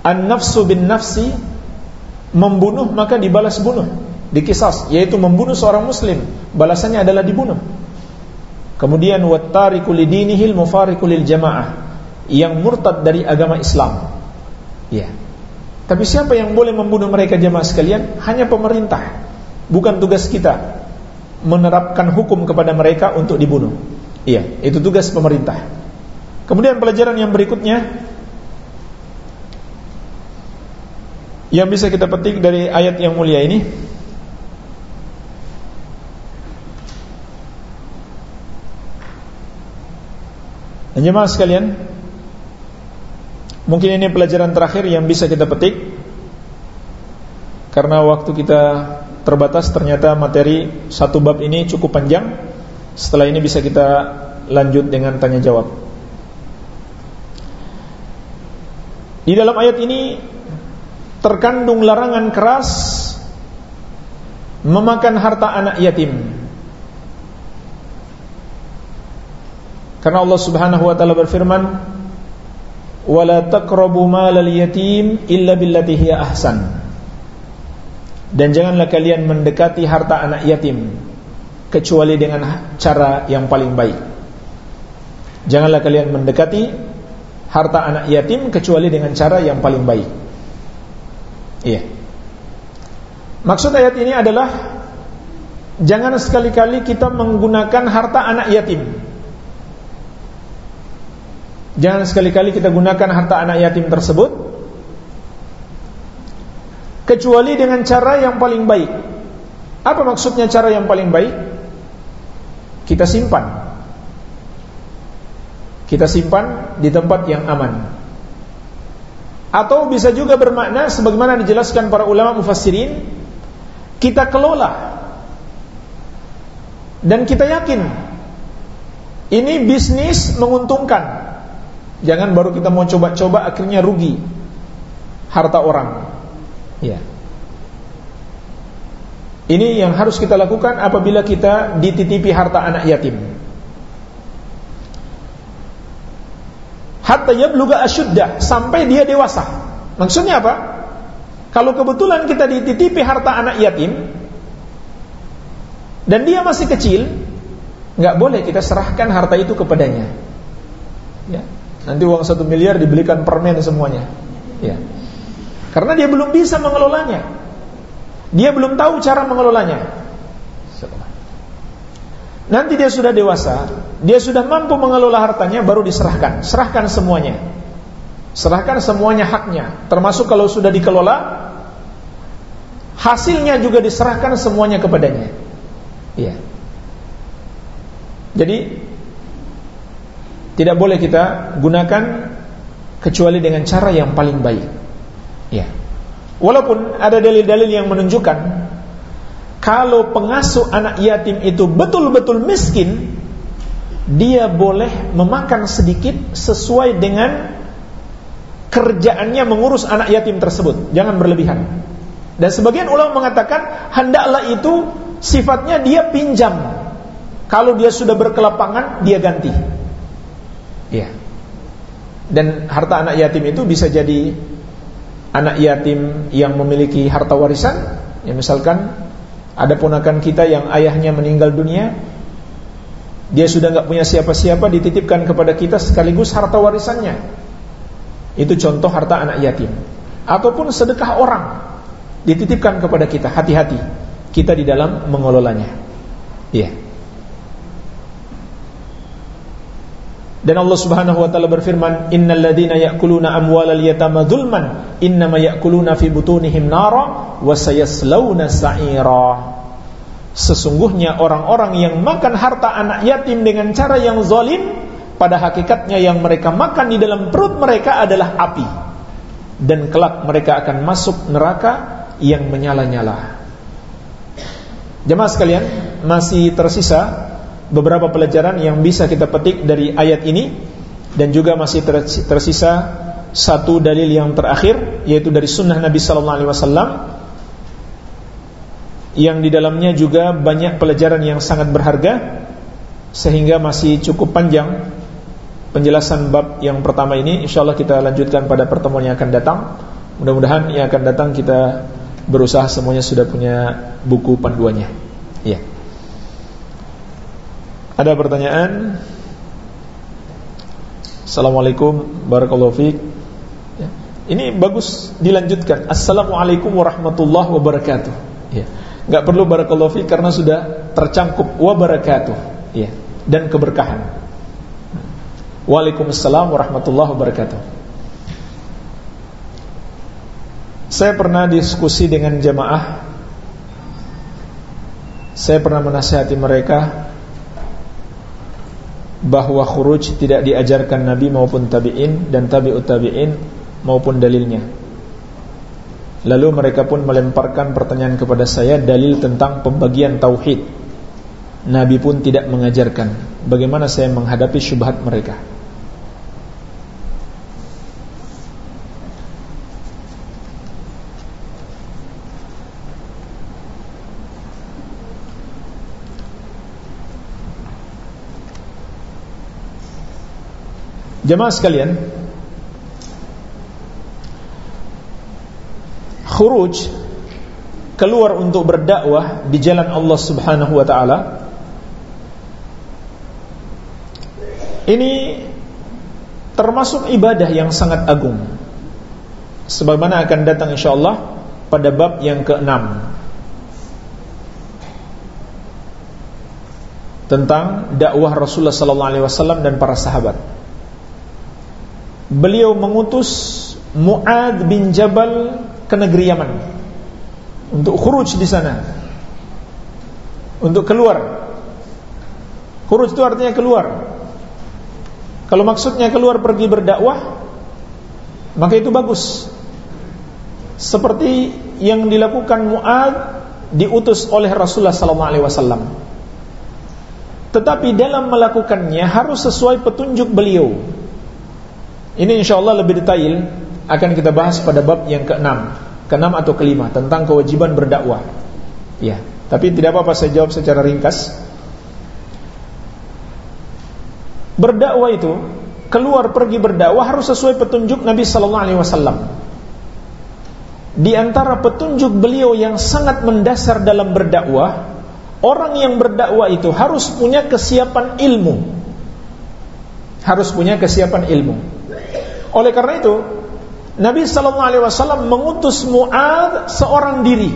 An-nafsu bin nafsi Membunuh maka dibalas bunuh. Dikisas Yaitu membunuh seorang muslim Balasannya adalah dibunuh. Kemudian Wattariku lidinihil mufariku lil jamaah Yang murtad dari agama Islam. Ya Tapi siapa yang boleh membunuh mereka jamaah sekalian Hanya pemerintah Bukan tugas kita menerapkan hukum kepada mereka untuk dibunuh. Iya, itu tugas pemerintah. Kemudian pelajaran yang berikutnya yang bisa kita petik dari ayat yang mulia ini Jemaah sekalian Mungkin ini pelajaran terakhir yang bisa kita petik Karena waktu kita terbatas ternyata materi satu bab ini cukup panjang. Setelah ini bisa kita lanjut dengan tanya jawab. Di dalam ayat ini terkandung larangan keras memakan harta anak yatim. Karena Allah Subhanahu wa taala berfirman, "Wala taqrabu malal yatim illa billati hiya ahsan." Dan janganlah kalian mendekati harta anak yatim kecuali dengan cara yang paling baik. Janganlah kalian mendekati harta anak yatim kecuali dengan cara yang paling baik. Iya. Maksud ayat ini adalah jangan sekali-kali kita menggunakan harta anak yatim. Jangan sekali-kali kita gunakan harta anak yatim tersebut kecuali dengan cara yang paling baik. Apa maksudnya cara yang paling baik? Kita simpan. Kita simpan di tempat yang aman. Atau bisa juga bermakna sebagaimana dijelaskan para ulama mufassirin, kita kelola dan kita yakin ini bisnis menguntungkan. Jangan baru kita mau coba-coba akhirnya rugi harta orang. Ya. Ini yang harus kita lakukan apabila kita dititipi harta anak yatim. Hatta yabluga asyuddah sampai dia dewasa. Maksudnya apa? Kalau kebetulan kita dititipi harta anak yatim dan dia masih kecil, nggak boleh kita serahkan harta itu kepadanya. Ya. Nanti uang satu miliar dibelikan permen semuanya. Ya. Karena dia belum bisa mengelolanya. Dia belum tahu cara mengelolanya. Nanti dia sudah dewasa, dia sudah mampu mengelola hartanya baru diserahkan. Serahkan semuanya. Serahkan semuanya haknya, termasuk kalau sudah dikelola hasilnya juga diserahkan semuanya kepadanya. Iya. Jadi tidak boleh kita gunakan kecuali dengan cara yang paling baik. Ya. Walaupun ada dalil-dalil yang menunjukkan kalau pengasuh anak yatim itu betul-betul miskin, dia boleh memakan sedikit sesuai dengan kerjaannya mengurus anak yatim tersebut. Jangan berlebihan. Dan sebagian ulama mengatakan hendaklah itu sifatnya dia pinjam. Kalau dia sudah berkelapangan, dia ganti. Ya. Dan harta anak yatim itu bisa jadi anak yatim yang memiliki harta warisan, ya misalkan ada ponakan kita yang ayahnya meninggal dunia, dia sudah nggak punya siapa-siapa dititipkan kepada kita sekaligus harta warisannya. Itu contoh harta anak yatim. Ataupun sedekah orang dititipkan kepada kita, hati-hati. kita di dalam mengelolanya. Iya. Dan Allah Subhanahu wa taala berfirman, "Innal ladzina ya'kuluna amwalal yatama dzulman, innama ya'kuluna fi butunihim nara wa sayaslawna sa'ira." Sesungguhnya orang-orang yang makan harta anak yatim dengan cara yang zalim, pada hakikatnya yang mereka makan di dalam perut mereka adalah api. Dan kelak mereka akan masuk neraka yang menyala-nyala. Jemaah sekalian, masih tersisa beberapa pelajaran yang bisa kita petik dari ayat ini dan juga masih tersisa satu dalil yang terakhir yaitu dari sunnah Nabi sallallahu alaihi wasallam. Yang di dalamnya juga banyak pelajaran yang sangat berharga sehingga masih cukup panjang penjelasan bab yang pertama ini. Insyaallah kita lanjutkan pada pertemuan yang akan datang. Mudah-mudahan yang akan datang kita berusaha semuanya sudah punya buku panduannya. Iya ada pertanyaan? Assalamualaikum barakallahu fiik. Ya. Ini bagus dilanjutkan. Assalamualaikum warahmatullahi wabarakatuh. Ya. Enggak perlu barakallahu karena sudah tercangkup wabarakatuh. Ya. Dan keberkahan. Waalaikumsalam warahmatullahi wabarakatuh. Saya pernah diskusi dengan jamaah Saya pernah menasihati mereka bahwa khuruj tidak diajarkan Nabi maupun tabi'in dan tabi'ut tabi'in maupun dalilnya. Lalu mereka pun melemparkan pertanyaan kepada saya dalil tentang pembagian tauhid. Nabi pun tidak mengajarkan. Bagaimana saya menghadapi syubhat mereka? Jemaah sekalian, khuruj keluar untuk berdakwah di jalan Allah Subhanahu wa taala ini termasuk ibadah yang sangat agung. Sebagaimana akan datang insyaallah pada bab yang keenam tentang dakwah Rasulullah wasallam dan para sahabat beliau mengutus Muad bin Jabal ke negeri Yaman untuk khuruj di sana. Untuk keluar. Khuruj itu artinya keluar. Kalau maksudnya keluar pergi berdakwah, maka itu bagus. Seperti yang dilakukan Muad diutus oleh Rasulullah sallallahu alaihi wasallam. Tetapi dalam melakukannya harus sesuai petunjuk beliau ini insya Allah lebih detail akan kita bahas pada bab yang keenam, keenam atau kelima tentang kewajiban berdakwah. Ya, tapi tidak apa-apa saya jawab secara ringkas. Berdakwah itu keluar pergi berdakwah harus sesuai petunjuk Nabi Sallallahu Alaihi Wasallam. Di antara petunjuk beliau yang sangat mendasar dalam berdakwah, orang yang berdakwah itu harus punya kesiapan ilmu. Harus punya kesiapan ilmu. Oleh karena itu, Nabi Sallallahu Alaihi Wasallam mengutus Muad seorang diri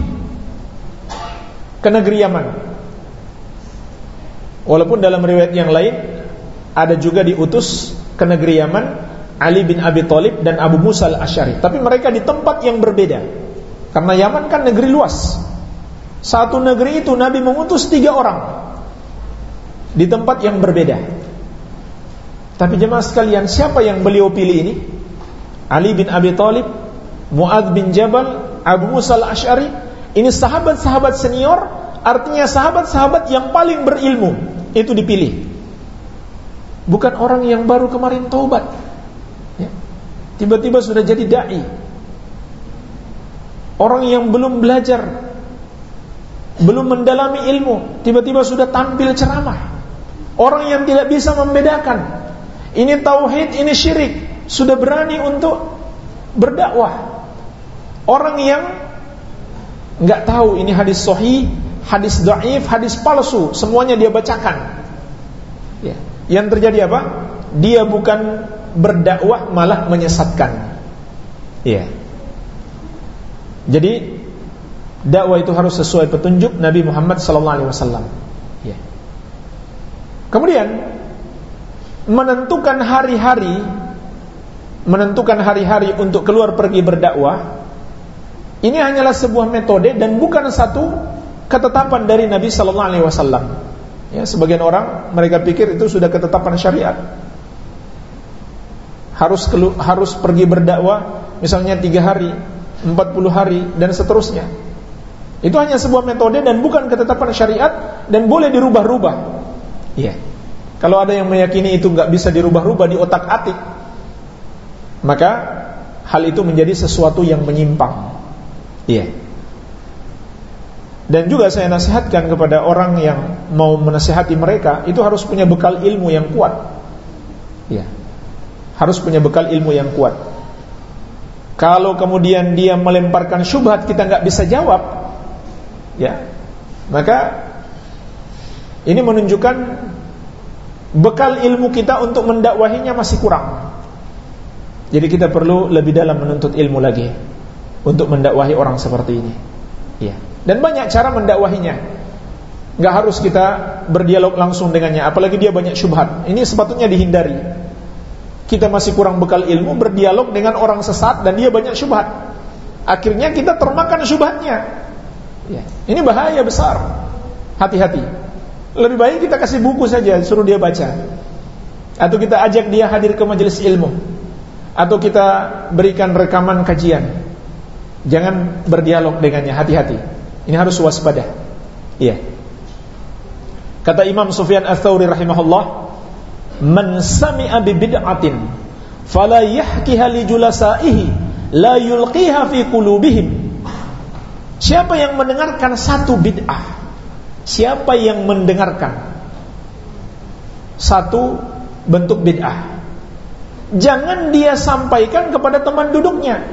ke negeri Yaman. Walaupun dalam riwayat yang lain ada juga diutus ke negeri Yaman Ali bin Abi Thalib dan Abu Musa al-Ashari. Tapi mereka di tempat yang berbeda. Karena Yaman kan negeri luas. Satu negeri itu Nabi mengutus tiga orang di tempat yang berbeda. Tapi jemaah sekalian, siapa yang beliau pilih ini? Ali bin Abi Thalib, Muad bin Jabal, Abu Musa al-Ash'ari. Ini sahabat-sahabat senior, artinya sahabat-sahabat yang paling berilmu. Itu dipilih. Bukan orang yang baru kemarin taubat. Ya. Tiba-tiba sudah jadi da'i. Orang yang belum belajar, belum mendalami ilmu, tiba-tiba sudah tampil ceramah. Orang yang tidak bisa membedakan ini tauhid, ini syirik. Sudah berani untuk berdakwah. Orang yang nggak tahu ini hadis sahih, hadis dhaif, hadis palsu, semuanya dia bacakan. Ya. Yang terjadi apa? Dia bukan berdakwah malah menyesatkan. Ya. Jadi Dakwah itu harus sesuai petunjuk Nabi Muhammad sallallahu alaihi wasallam. Ya. Kemudian menentukan hari-hari menentukan hari-hari untuk keluar pergi berdakwah ini hanyalah sebuah metode dan bukan satu ketetapan dari Nabi sallallahu alaihi wasallam. Ya, sebagian orang mereka pikir itu sudah ketetapan syariat. Harus kelu, harus pergi berdakwah misalnya tiga hari, 40 hari dan seterusnya. Itu hanya sebuah metode dan bukan ketetapan syariat dan boleh dirubah-rubah. Iya. Kalau ada yang meyakini itu nggak bisa dirubah-rubah di otak-atik, maka hal itu menjadi sesuatu yang menyimpang. Iya. Dan juga saya nasihatkan kepada orang yang mau menasihati mereka itu harus punya bekal ilmu yang kuat. Iya. Harus punya bekal ilmu yang kuat. Kalau kemudian dia melemparkan syubhat kita nggak bisa jawab, ya maka ini menunjukkan bekal ilmu kita untuk mendakwahinya masih kurang. Jadi kita perlu lebih dalam menuntut ilmu lagi untuk mendakwahi orang seperti ini. Ya. Dan banyak cara mendakwahinya. Gak harus kita berdialog langsung dengannya, apalagi dia banyak syubhat. Ini sepatutnya dihindari. Kita masih kurang bekal ilmu berdialog dengan orang sesat dan dia banyak syubhat. Akhirnya kita termakan syubhatnya. Ya. Ini bahaya besar. Hati-hati. Lebih baik kita kasih buku saja, suruh dia baca. Atau kita ajak dia hadir ke majelis ilmu. Atau kita berikan rekaman kajian. Jangan berdialog dengannya, hati-hati. Ini harus waspada. Iya. Kata Imam Sufyan Ats-Tsauri rahimahullah, "Man sami'a bi bid'atin fala yahkiha li julasaihi la yulqiha fi qulubihim." Siapa yang mendengarkan satu bid'ah? Siapa yang mendengarkan satu bentuk bid'ah? Jangan dia sampaikan kepada teman duduknya.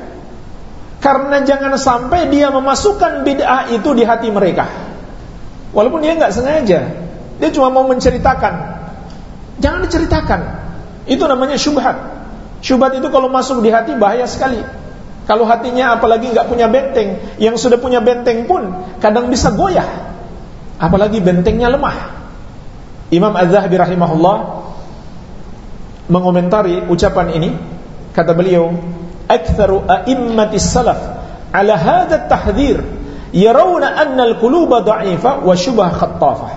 Karena jangan sampai dia memasukkan bid'ah itu di hati mereka. Walaupun dia nggak sengaja, dia cuma mau menceritakan. Jangan diceritakan. Itu namanya syubhat. Syubhat itu kalau masuk di hati bahaya sekali. Kalau hatinya apalagi nggak punya benteng, yang sudah punya benteng pun kadang bisa goyah. Apalagi bentengnya lemah. Imam Az-Zahabi rahimahullah mengomentari ucapan ini, kata beliau, "Aktsaru a'immatis salaf ala hadha at-tahdhir yarawna anna al-quluba dha'ifa wa syubha khattafah."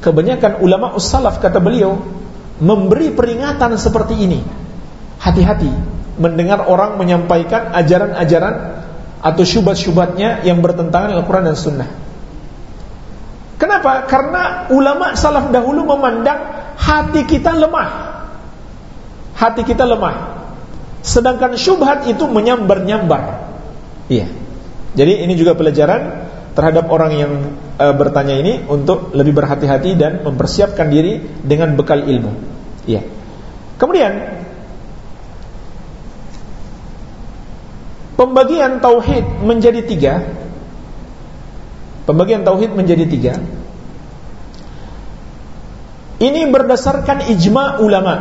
Kebanyakan ulama salaf kata beliau memberi peringatan seperti ini. Hati-hati mendengar orang menyampaikan ajaran-ajaran atau syubhat-syubhatnya yang bertentangan Al-Quran dan Sunnah. Kenapa? Karena ulama salaf dahulu memandang hati kita lemah. Hati kita lemah. Sedangkan syubhat itu menyambar-nyambar. Iya. Jadi ini juga pelajaran terhadap orang yang e, bertanya ini untuk lebih berhati-hati dan mempersiapkan diri dengan bekal ilmu. Iya. Kemudian Pembagian tauhid menjadi tiga. Pembagian tauhid menjadi tiga. Ini berdasarkan ijma ulama,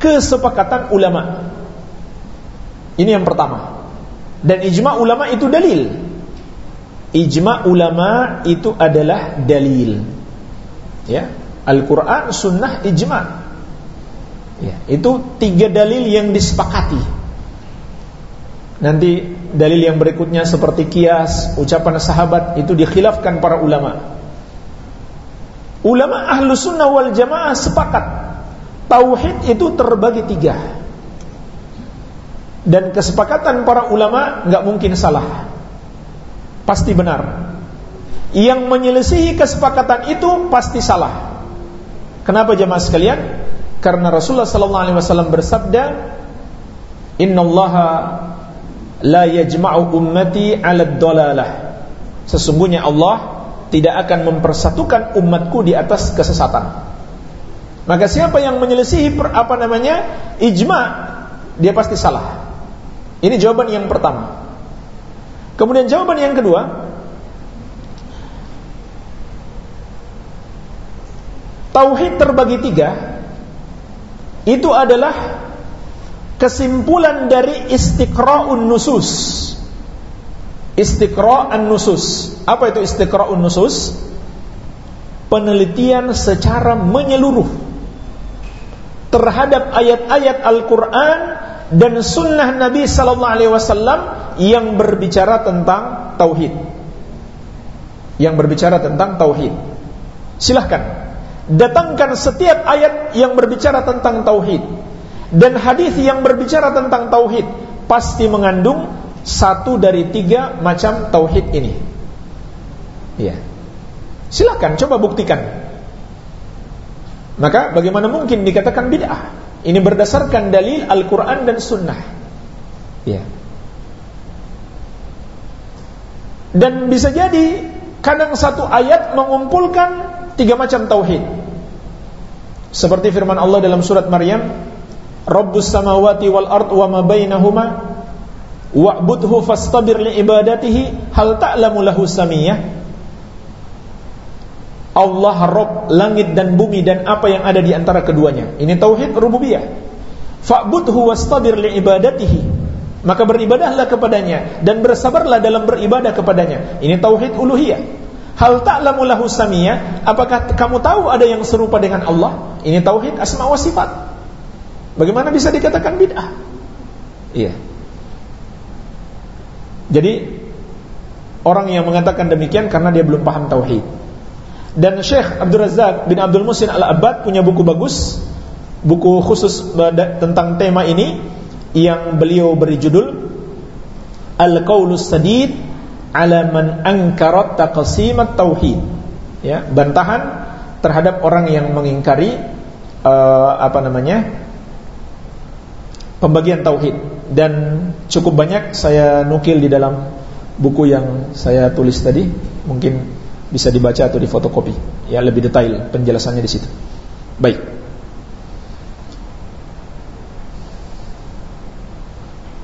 kesepakatan ulama. Ini yang pertama. Dan ijma ulama itu dalil. Ijma ulama itu adalah dalil. Ya, Al-Qur'an, sunnah, ijma. Ya, itu tiga dalil yang disepakati Nanti dalil yang berikutnya seperti kias, ucapan sahabat itu dikhilafkan para ulama. Ulama ahlu sunnah wal jamaah sepakat Tauhid itu terbagi tiga Dan kesepakatan para ulama nggak mungkin salah Pasti benar Yang menyelesihi kesepakatan itu pasti salah Kenapa jemaah sekalian? Karena Rasulullah SAW bersabda Inna allaha la yajma'u ummati 'ala dhalalah. Sesungguhnya Allah tidak akan mempersatukan umatku di atas kesesatan. Maka siapa yang menyelisihi per, apa namanya ijma, dia pasti salah. Ini jawaban yang pertama. Kemudian jawaban yang kedua, tauhid terbagi tiga, itu adalah kesimpulan dari istiqra'un nusus istiqra'an nusus. Apa itu istiqra'un nusus? Penelitian secara menyeluruh terhadap ayat-ayat Al-Qur'an dan sunnah Nabi wasallam yang berbicara tentang tauhid. Yang berbicara tentang tauhid. Silahkan datangkan setiap ayat yang berbicara tentang tauhid dan hadis yang berbicara tentang tauhid pasti mengandung satu dari tiga macam tauhid ini. Ya. Silakan coba buktikan. Maka bagaimana mungkin dikatakan bid'ah? Ini berdasarkan dalil Al-Qur'an dan Sunnah. Ya. Dan bisa jadi kadang satu ayat mengumpulkan tiga macam tauhid. Seperti firman Allah dalam surat Maryam, Rabbus samawati wal ard wa ma bainahuma wa'budhu fastabir li ibadatihi hal ta'lamu lahu samiyah Allah Rabb langit dan bumi dan apa yang ada di antara keduanya. Ini tauhid rububiyah. Fa'budhu wastabir li ibadatihi. Maka beribadahlah kepadanya dan bersabarlah dalam beribadah kepadanya. Ini tauhid uluhiyah. Hal ta'lamu lahu samiyah? Apakah kamu tahu ada yang serupa dengan Allah? Ini tauhid asma wa sifat. Bagaimana bisa dikatakan bid'ah? Iya. Jadi orang yang mengatakan demikian karena dia belum paham tauhid. Dan Syekh Abdul Razak bin Abdul Musin Al-Abbad punya buku bagus, buku khusus tentang tema ini yang beliau beri judul Al-Qaulus Sadid ala man ankarat taqsimat tauhid. Ya, bantahan terhadap orang yang mengingkari uh, apa namanya? Pembagian tauhid dan cukup banyak saya nukil di dalam buku yang saya tulis tadi mungkin bisa dibaca atau difotokopi ya lebih detail penjelasannya di situ baik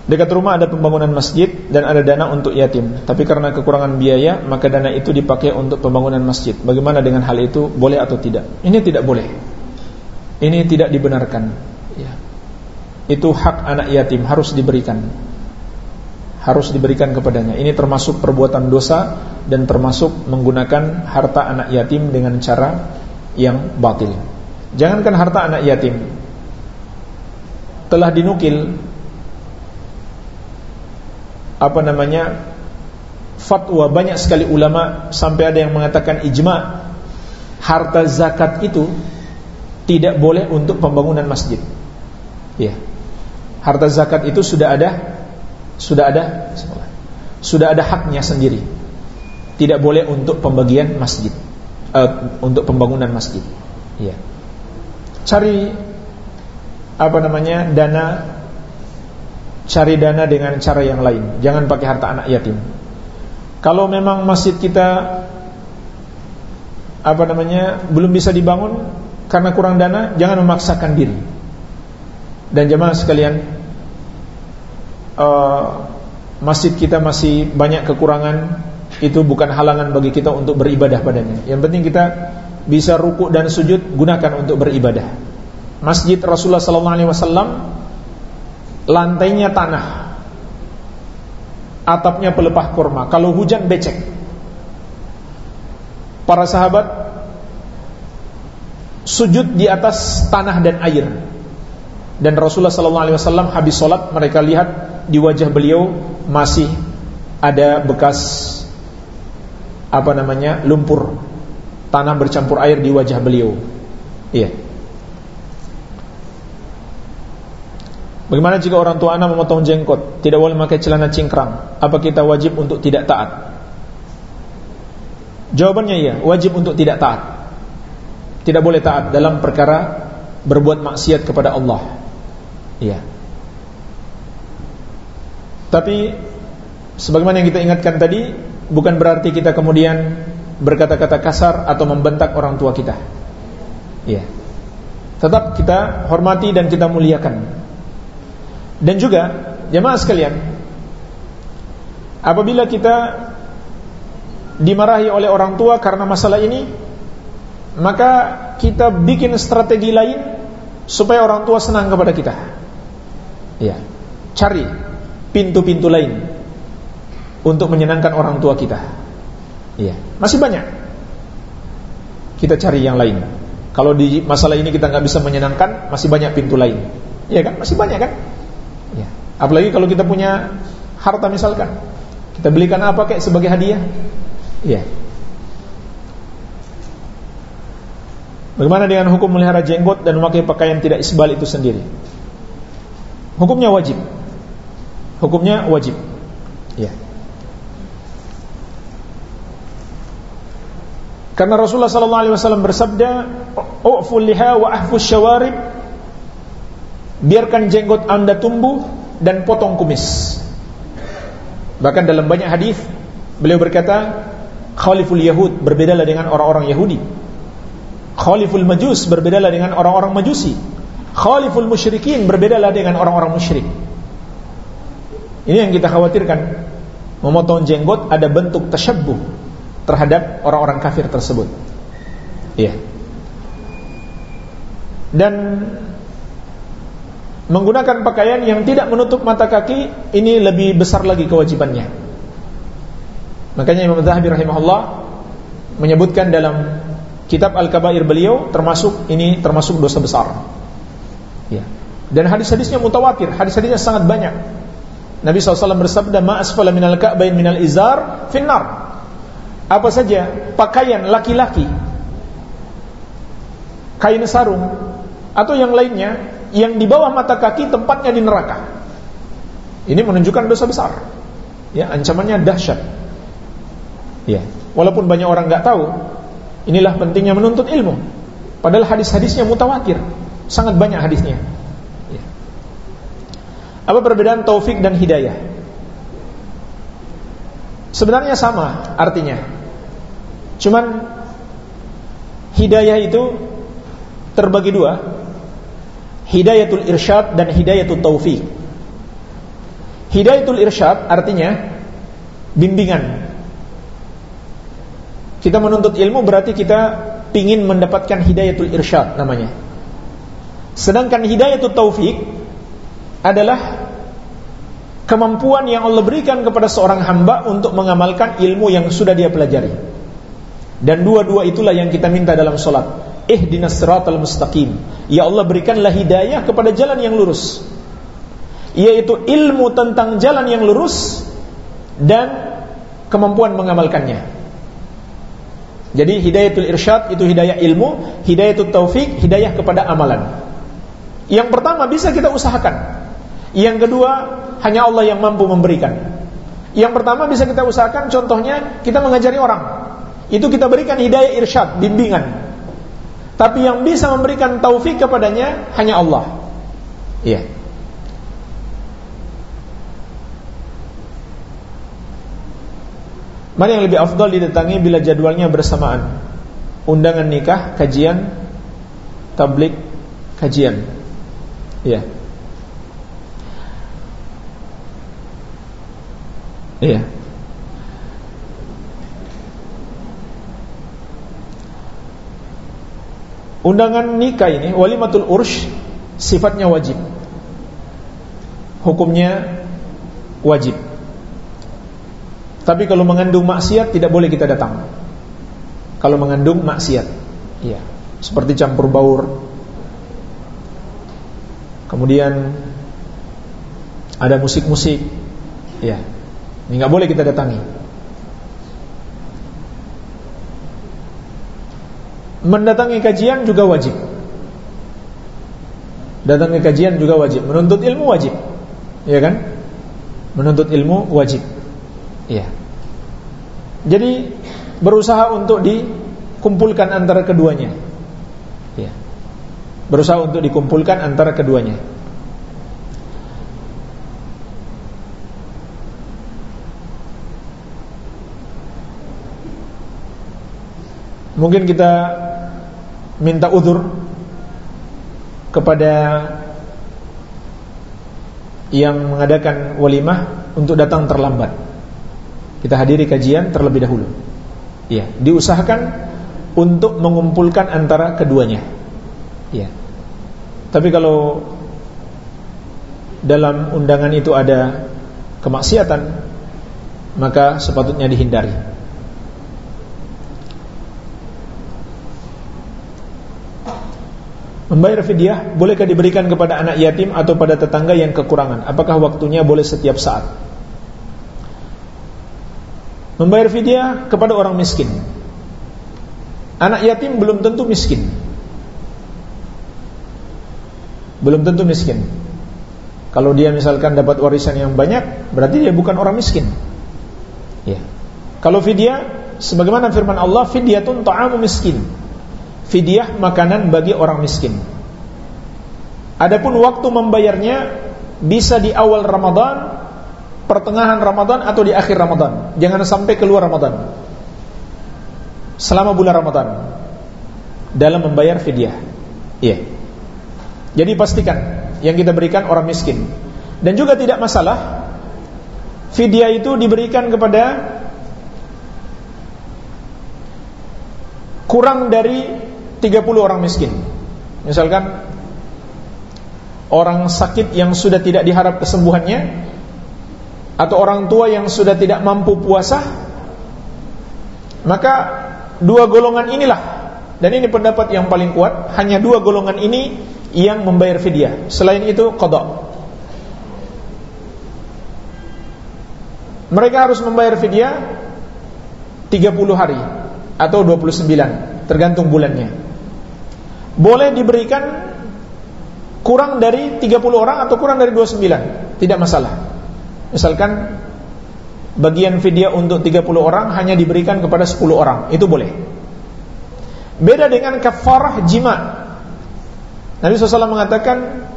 Dekat rumah ada pembangunan masjid dan ada dana untuk yatim. Tapi karena kekurangan biaya, maka dana itu dipakai untuk pembangunan masjid. Bagaimana dengan hal itu? Boleh atau tidak? Ini tidak boleh. Ini tidak dibenarkan. Itu hak anak yatim harus diberikan. Harus diberikan kepadanya. Ini termasuk perbuatan dosa dan termasuk menggunakan harta anak yatim dengan cara yang batil. Jangankan harta anak yatim telah dinukil apa namanya fatwa banyak sekali ulama sampai ada yang mengatakan ijma harta zakat itu tidak boleh untuk pembangunan masjid. Ya harta zakat itu sudah ada sudah ada sudah ada haknya sendiri. Tidak boleh untuk pembagian masjid. Uh, untuk pembangunan masjid. Ya. Cari apa namanya? dana cari dana dengan cara yang lain. Jangan pakai harta anak yatim. Kalau memang masjid kita apa namanya? belum bisa dibangun karena kurang dana, jangan memaksakan diri. Dan jemaah sekalian, uh, masjid kita masih banyak kekurangan itu bukan halangan bagi kita untuk beribadah padanya. Yang penting kita bisa ruku dan sujud gunakan untuk beribadah. Masjid Rasulullah sallallahu alaihi wasallam lantainya tanah. Atapnya pelepah kurma. Kalau hujan becek. Para sahabat sujud di atas tanah dan air. Dan Rasulullah sallallahu alaihi wasallam habis salat mereka lihat di wajah beliau masih ada bekas apa namanya lumpur tanah bercampur air di wajah beliau. Iya. Bagaimana jika orang tua anak memotong jenggot, tidak boleh memakai celana cingkrang? Apa kita wajib untuk tidak taat? Jawabannya iya, wajib untuk tidak taat. Tidak boleh taat dalam perkara berbuat maksiat kepada Allah. Iya. Tapi sebagaimana yang kita ingatkan tadi, bukan berarti kita kemudian berkata-kata kasar atau membentak orang tua kita. Ya. Tetap kita hormati dan kita muliakan. Dan juga jemaah sekalian, apabila kita dimarahi oleh orang tua karena masalah ini, maka kita bikin strategi lain supaya orang tua senang kepada kita. Ya. Cari pintu-pintu lain untuk menyenangkan orang tua kita. Iya, masih banyak. Kita cari yang lain. Kalau di masalah ini kita nggak bisa menyenangkan, masih banyak pintu lain. Iya kan? Masih banyak kan? Ya. Apalagi kalau kita punya harta misalkan, kita belikan apa kayak sebagai hadiah? Iya. Bagaimana dengan hukum melihara jenggot dan memakai pakaian tidak isbal itu sendiri? Hukumnya wajib. Hukumnya wajib. Ya. Karena Rasulullah sallallahu alaihi wasallam bersabda, "U'ful liha wa ahfus syawarib." Biarkan jenggot Anda tumbuh dan potong kumis. Bahkan dalam banyak hadis beliau berkata, "Khaliful Yahud berbedalah dengan orang-orang Yahudi." Khaliful Majus berbedalah dengan orang-orang Majusi. Khaliful Musyrikin berbedalah dengan orang-orang musyrik. Ini yang kita khawatirkan. Memotong jenggot ada bentuk tasyabbuh terhadap orang-orang kafir tersebut. Iya. Dan menggunakan pakaian yang tidak menutup mata kaki ini lebih besar lagi kewajibannya. Makanya Imam Zahabi rahimahullah menyebutkan dalam kitab Al-Kabair beliau termasuk ini termasuk dosa besar. Ya. Dan hadis-hadisnya mutawatir, hadis-hadisnya sangat banyak. Nabi SAW bersabda, "Ma minal ka'bain minal izar finnar." apa saja pakaian laki-laki kain sarung atau yang lainnya yang di bawah mata kaki tempatnya di neraka ini menunjukkan dosa besar ya ancamannya dahsyat ya walaupun banyak orang nggak tahu inilah pentingnya menuntut ilmu padahal hadis-hadisnya mutawatir sangat banyak hadisnya ya. apa perbedaan taufik dan hidayah sebenarnya sama artinya Cuman hidayah itu terbagi dua. Hidayatul irsyad dan hidayatul taufik. Hidayatul irsyad artinya bimbingan. Kita menuntut ilmu berarti kita ingin mendapatkan hidayatul irsyad namanya. Sedangkan hidayatul taufik adalah kemampuan yang Allah berikan kepada seorang hamba untuk mengamalkan ilmu yang sudah dia pelajari. Dan dua-dua itulah yang kita minta dalam solat. Ihdinas siratal mustaqim. Ya Allah berikanlah hidayah kepada jalan yang lurus. Yaitu ilmu tentang jalan yang lurus dan kemampuan mengamalkannya. Jadi hidayatul irsyad itu hidayah ilmu, hidayatul taufik hidayah kepada amalan. Yang pertama bisa kita usahakan. Yang kedua hanya Allah yang mampu memberikan. Yang pertama bisa kita usahakan contohnya kita mengajari orang itu kita berikan hidayah irsyad, bimbingan. Tapi yang bisa memberikan taufik kepadanya hanya Allah. Iya. Mana yang lebih afdal didatangi bila jadwalnya bersamaan? Undangan nikah, kajian, tablik, kajian. Iya. Iya. Undangan nikah ini walimatul ursh sifatnya wajib. Hukumnya wajib. Tapi kalau mengandung maksiat tidak boleh kita datang. Kalau mengandung maksiat. Iya. Seperti campur baur. Kemudian ada musik-musik. Iya. Ini nggak boleh kita datangi. mendatangi kajian juga wajib. Datang ke kajian juga wajib. Menuntut ilmu wajib. Ya kan? Menuntut ilmu wajib. Iya. Jadi berusaha untuk dikumpulkan antara keduanya. Berusaha untuk dikumpulkan antara keduanya. Mungkin kita minta udur kepada yang mengadakan walimah untuk datang terlambat. Kita hadiri kajian terlebih dahulu. Ya, diusahakan untuk mengumpulkan antara keduanya. Ya. Tapi kalau dalam undangan itu ada kemaksiatan, maka sepatutnya dihindari. Membayar fidyah bolehkah diberikan kepada anak yatim atau pada tetangga yang kekurangan? Apakah waktunya boleh setiap saat? Membayar fidyah kepada orang miskin. Anak yatim belum tentu miskin. Belum tentu miskin. Kalau dia misalkan dapat warisan yang banyak, berarti dia bukan orang miskin. Ya. Kalau fidyah sebagaimana firman Allah, fidyatun ta'amu miskin fidyah makanan bagi orang miskin. Adapun waktu membayarnya bisa di awal Ramadan, pertengahan Ramadan atau di akhir Ramadan. Jangan sampai keluar Ramadan. Selama bulan Ramadan dalam membayar fidyah. Iya. Jadi pastikan yang kita berikan orang miskin. Dan juga tidak masalah fidyah itu diberikan kepada kurang dari 30 orang miskin Misalkan Orang sakit yang sudah tidak diharap kesembuhannya Atau orang tua yang sudah tidak mampu puasa Maka Dua golongan inilah Dan ini pendapat yang paling kuat Hanya dua golongan ini Yang membayar fidyah. Selain itu kodok Mereka harus membayar fidyah 30 hari Atau 29 Tergantung bulannya. Boleh diberikan kurang dari 30 orang atau kurang dari 29 tidak masalah. Misalkan bagian fidyah untuk 30 orang hanya diberikan kepada 10 orang itu boleh. Beda dengan kafarah jima Nabi SAW mengatakan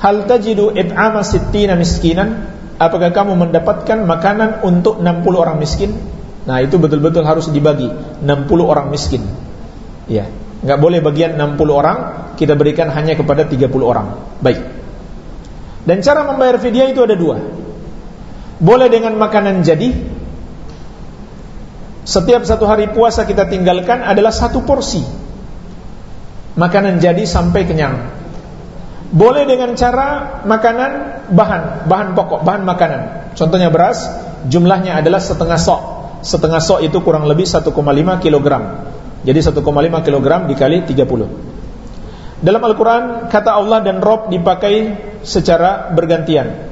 hal tajidu it'ama sittina miskinan apakah kamu mendapatkan makanan untuk 60 orang miskin nah itu betul-betul harus dibagi 60 orang miskin ya nggak boleh bagian 60 orang kita berikan hanya kepada 30 orang. Baik. Dan cara membayar fidyah itu ada dua. Boleh dengan makanan jadi. Setiap satu hari puasa kita tinggalkan adalah satu porsi. Makanan jadi sampai kenyang. Boleh dengan cara makanan bahan, bahan pokok, bahan makanan. Contohnya beras, jumlahnya adalah setengah sok. Setengah sok itu kurang lebih 1,5 kilogram jadi 1,5 kg dikali 30. Dalam Al-Quran kata Allah dan Rob dipakai secara bergantian.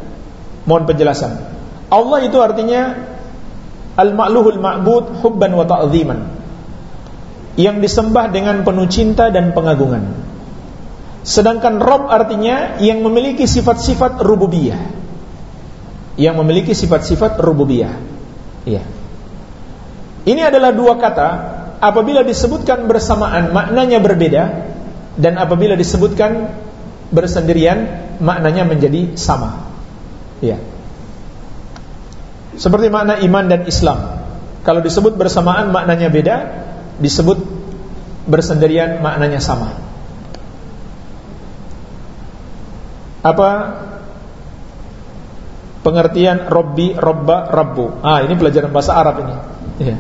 Mohon penjelasan. Allah itu artinya Al-Ma'luhul Ma'bud Hubban wa ta'ziman Yang disembah dengan penuh cinta dan pengagungan Sedangkan Rob artinya Yang memiliki sifat-sifat rububiyah Yang memiliki sifat-sifat rububiyah Iya Ini adalah dua kata apabila disebutkan bersamaan maknanya berbeda dan apabila disebutkan bersendirian maknanya menjadi sama. Ya. Seperti makna iman dan Islam. Kalau disebut bersamaan maknanya beda, disebut bersendirian maknanya sama. Apa pengertian Robbi, Robba, Rabbu? Ah, ini pelajaran bahasa Arab ini. Ya.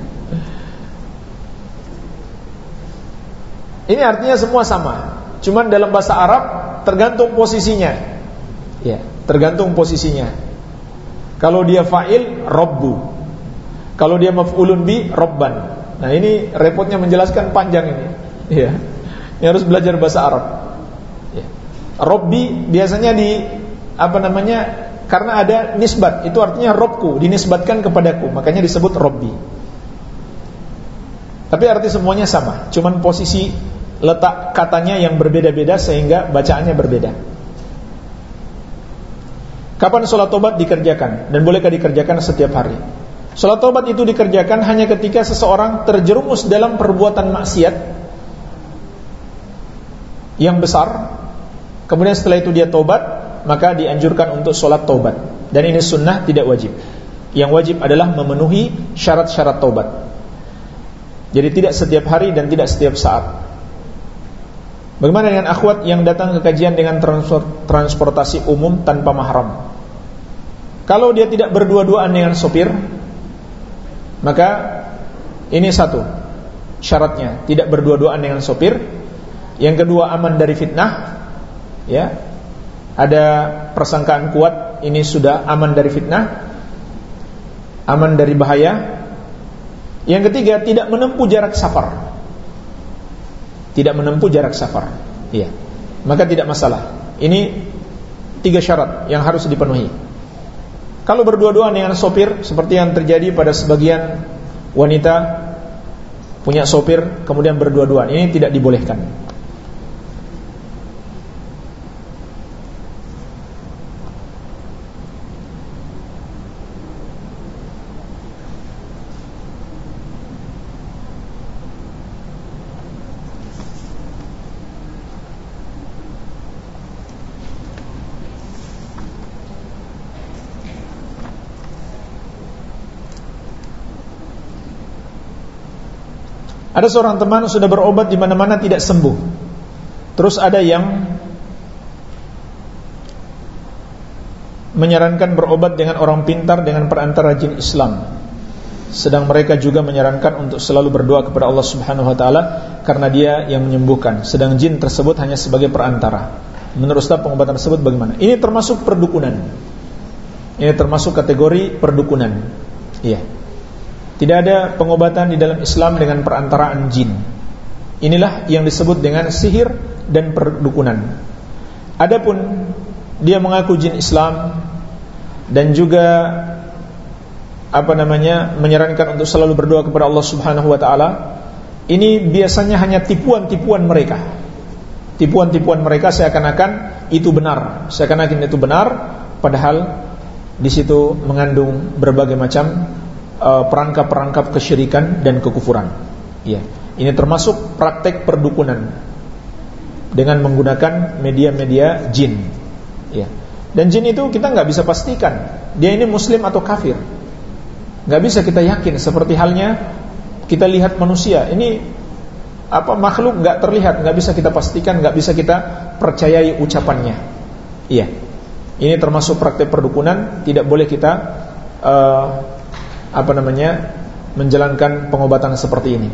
Ini artinya semua sama. Cuman dalam bahasa Arab tergantung posisinya. Ya, tergantung posisinya. Kalau dia fa'il, robbu. Kalau dia maf'ulun bi, robban. Nah ini repotnya menjelaskan panjang ini. Ya, ini harus belajar bahasa Arab. Ya. Robbi biasanya di apa namanya? Karena ada nisbat, itu artinya robku, dinisbatkan kepadaku, makanya disebut robbi. Tapi arti semuanya sama, cuman posisi letak katanya yang berbeda-beda sehingga bacaannya berbeda. Kapan sholat tobat dikerjakan dan bolehkah dikerjakan setiap hari? Sholat tobat itu dikerjakan hanya ketika seseorang terjerumus dalam perbuatan maksiat yang besar. Kemudian setelah itu dia tobat, maka dianjurkan untuk sholat tobat. Dan ini sunnah tidak wajib. Yang wajib adalah memenuhi syarat-syarat tobat. Jadi tidak setiap hari dan tidak setiap saat. Bagaimana dengan akhwat yang datang ke kajian dengan transportasi umum tanpa mahram? Kalau dia tidak berdua-duaan dengan sopir, maka ini satu syaratnya, tidak berdua-duaan dengan sopir. Yang kedua aman dari fitnah, ya. Ada persangkaan kuat ini sudah aman dari fitnah. aman dari bahaya. Yang ketiga, tidak menempuh jarak safar. Tidak menempuh jarak safar. Iya. Maka tidak masalah. Ini tiga syarat yang harus dipenuhi. Kalau berdua-duaan dengan sopir seperti yang terjadi pada sebagian wanita punya sopir kemudian berdua-duaan, ini tidak dibolehkan. Ada seorang teman sudah berobat di mana-mana tidak sembuh. Terus ada yang menyarankan berobat dengan orang pintar dengan perantara jin Islam. Sedang mereka juga menyarankan untuk selalu berdoa kepada Allah Subhanahu wa taala karena Dia yang menyembuhkan. Sedang jin tersebut hanya sebagai perantara. Menurut Ustaz pengobatan tersebut bagaimana? Ini termasuk perdukunan. Ini termasuk kategori perdukunan. Iya. Tidak ada pengobatan di dalam Islam dengan perantaraan jin. Inilah yang disebut dengan sihir dan perdukunan. Adapun dia mengaku jin Islam dan juga apa namanya menyarankan untuk selalu berdoa kepada Allah Subhanahu wa taala, ini biasanya hanya tipuan-tipuan mereka. Tipuan-tipuan mereka seakan-akan itu benar, seakan-akan itu benar padahal di situ mengandung berbagai macam perangkap-perangkap kesyirikan dan kekufuran. Ya, ini termasuk praktek perdukunan dengan menggunakan media-media jin. Ya. Dan jin itu kita nggak bisa pastikan dia ini muslim atau kafir. Nggak bisa kita yakin seperti halnya kita lihat manusia. Ini apa makhluk nggak terlihat, nggak bisa kita pastikan, nggak bisa kita percayai ucapannya. Iya. Ini termasuk praktek perdukunan, tidak boleh kita uh, apa namanya menjalankan pengobatan seperti ini.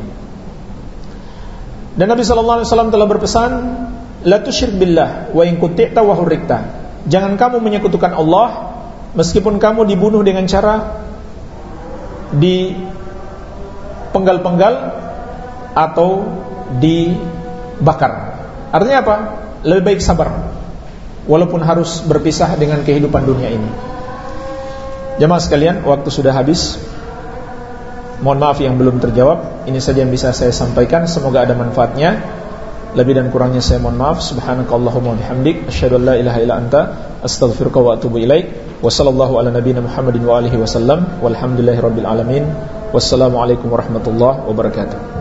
Dan Nabi sallallahu alaihi wasallam telah berpesan, la tusyrik billah wa in wa. Jangan kamu menyekutukan Allah meskipun kamu dibunuh dengan cara di penggal-penggal atau dibakar. Artinya apa? Lebih baik sabar walaupun harus berpisah dengan kehidupan dunia ini. Jemaah sekalian, waktu sudah habis. Mohon maaf yang belum terjawab. Ini saja yang bisa saya sampaikan. Semoga ada manfaatnya. Lebih dan kurangnya saya mohon maaf. Subhanakallahumma bihamdik asyhadu an la ilaha illa anta astaghfiruka wa atubu ilaik. Wa sallallahu ala nabiyyina Muhammadin wa alihi wasallam. Walhamdulillahirabbil alamin. Wassalamualaikum warahmatullahi wabarakatuh.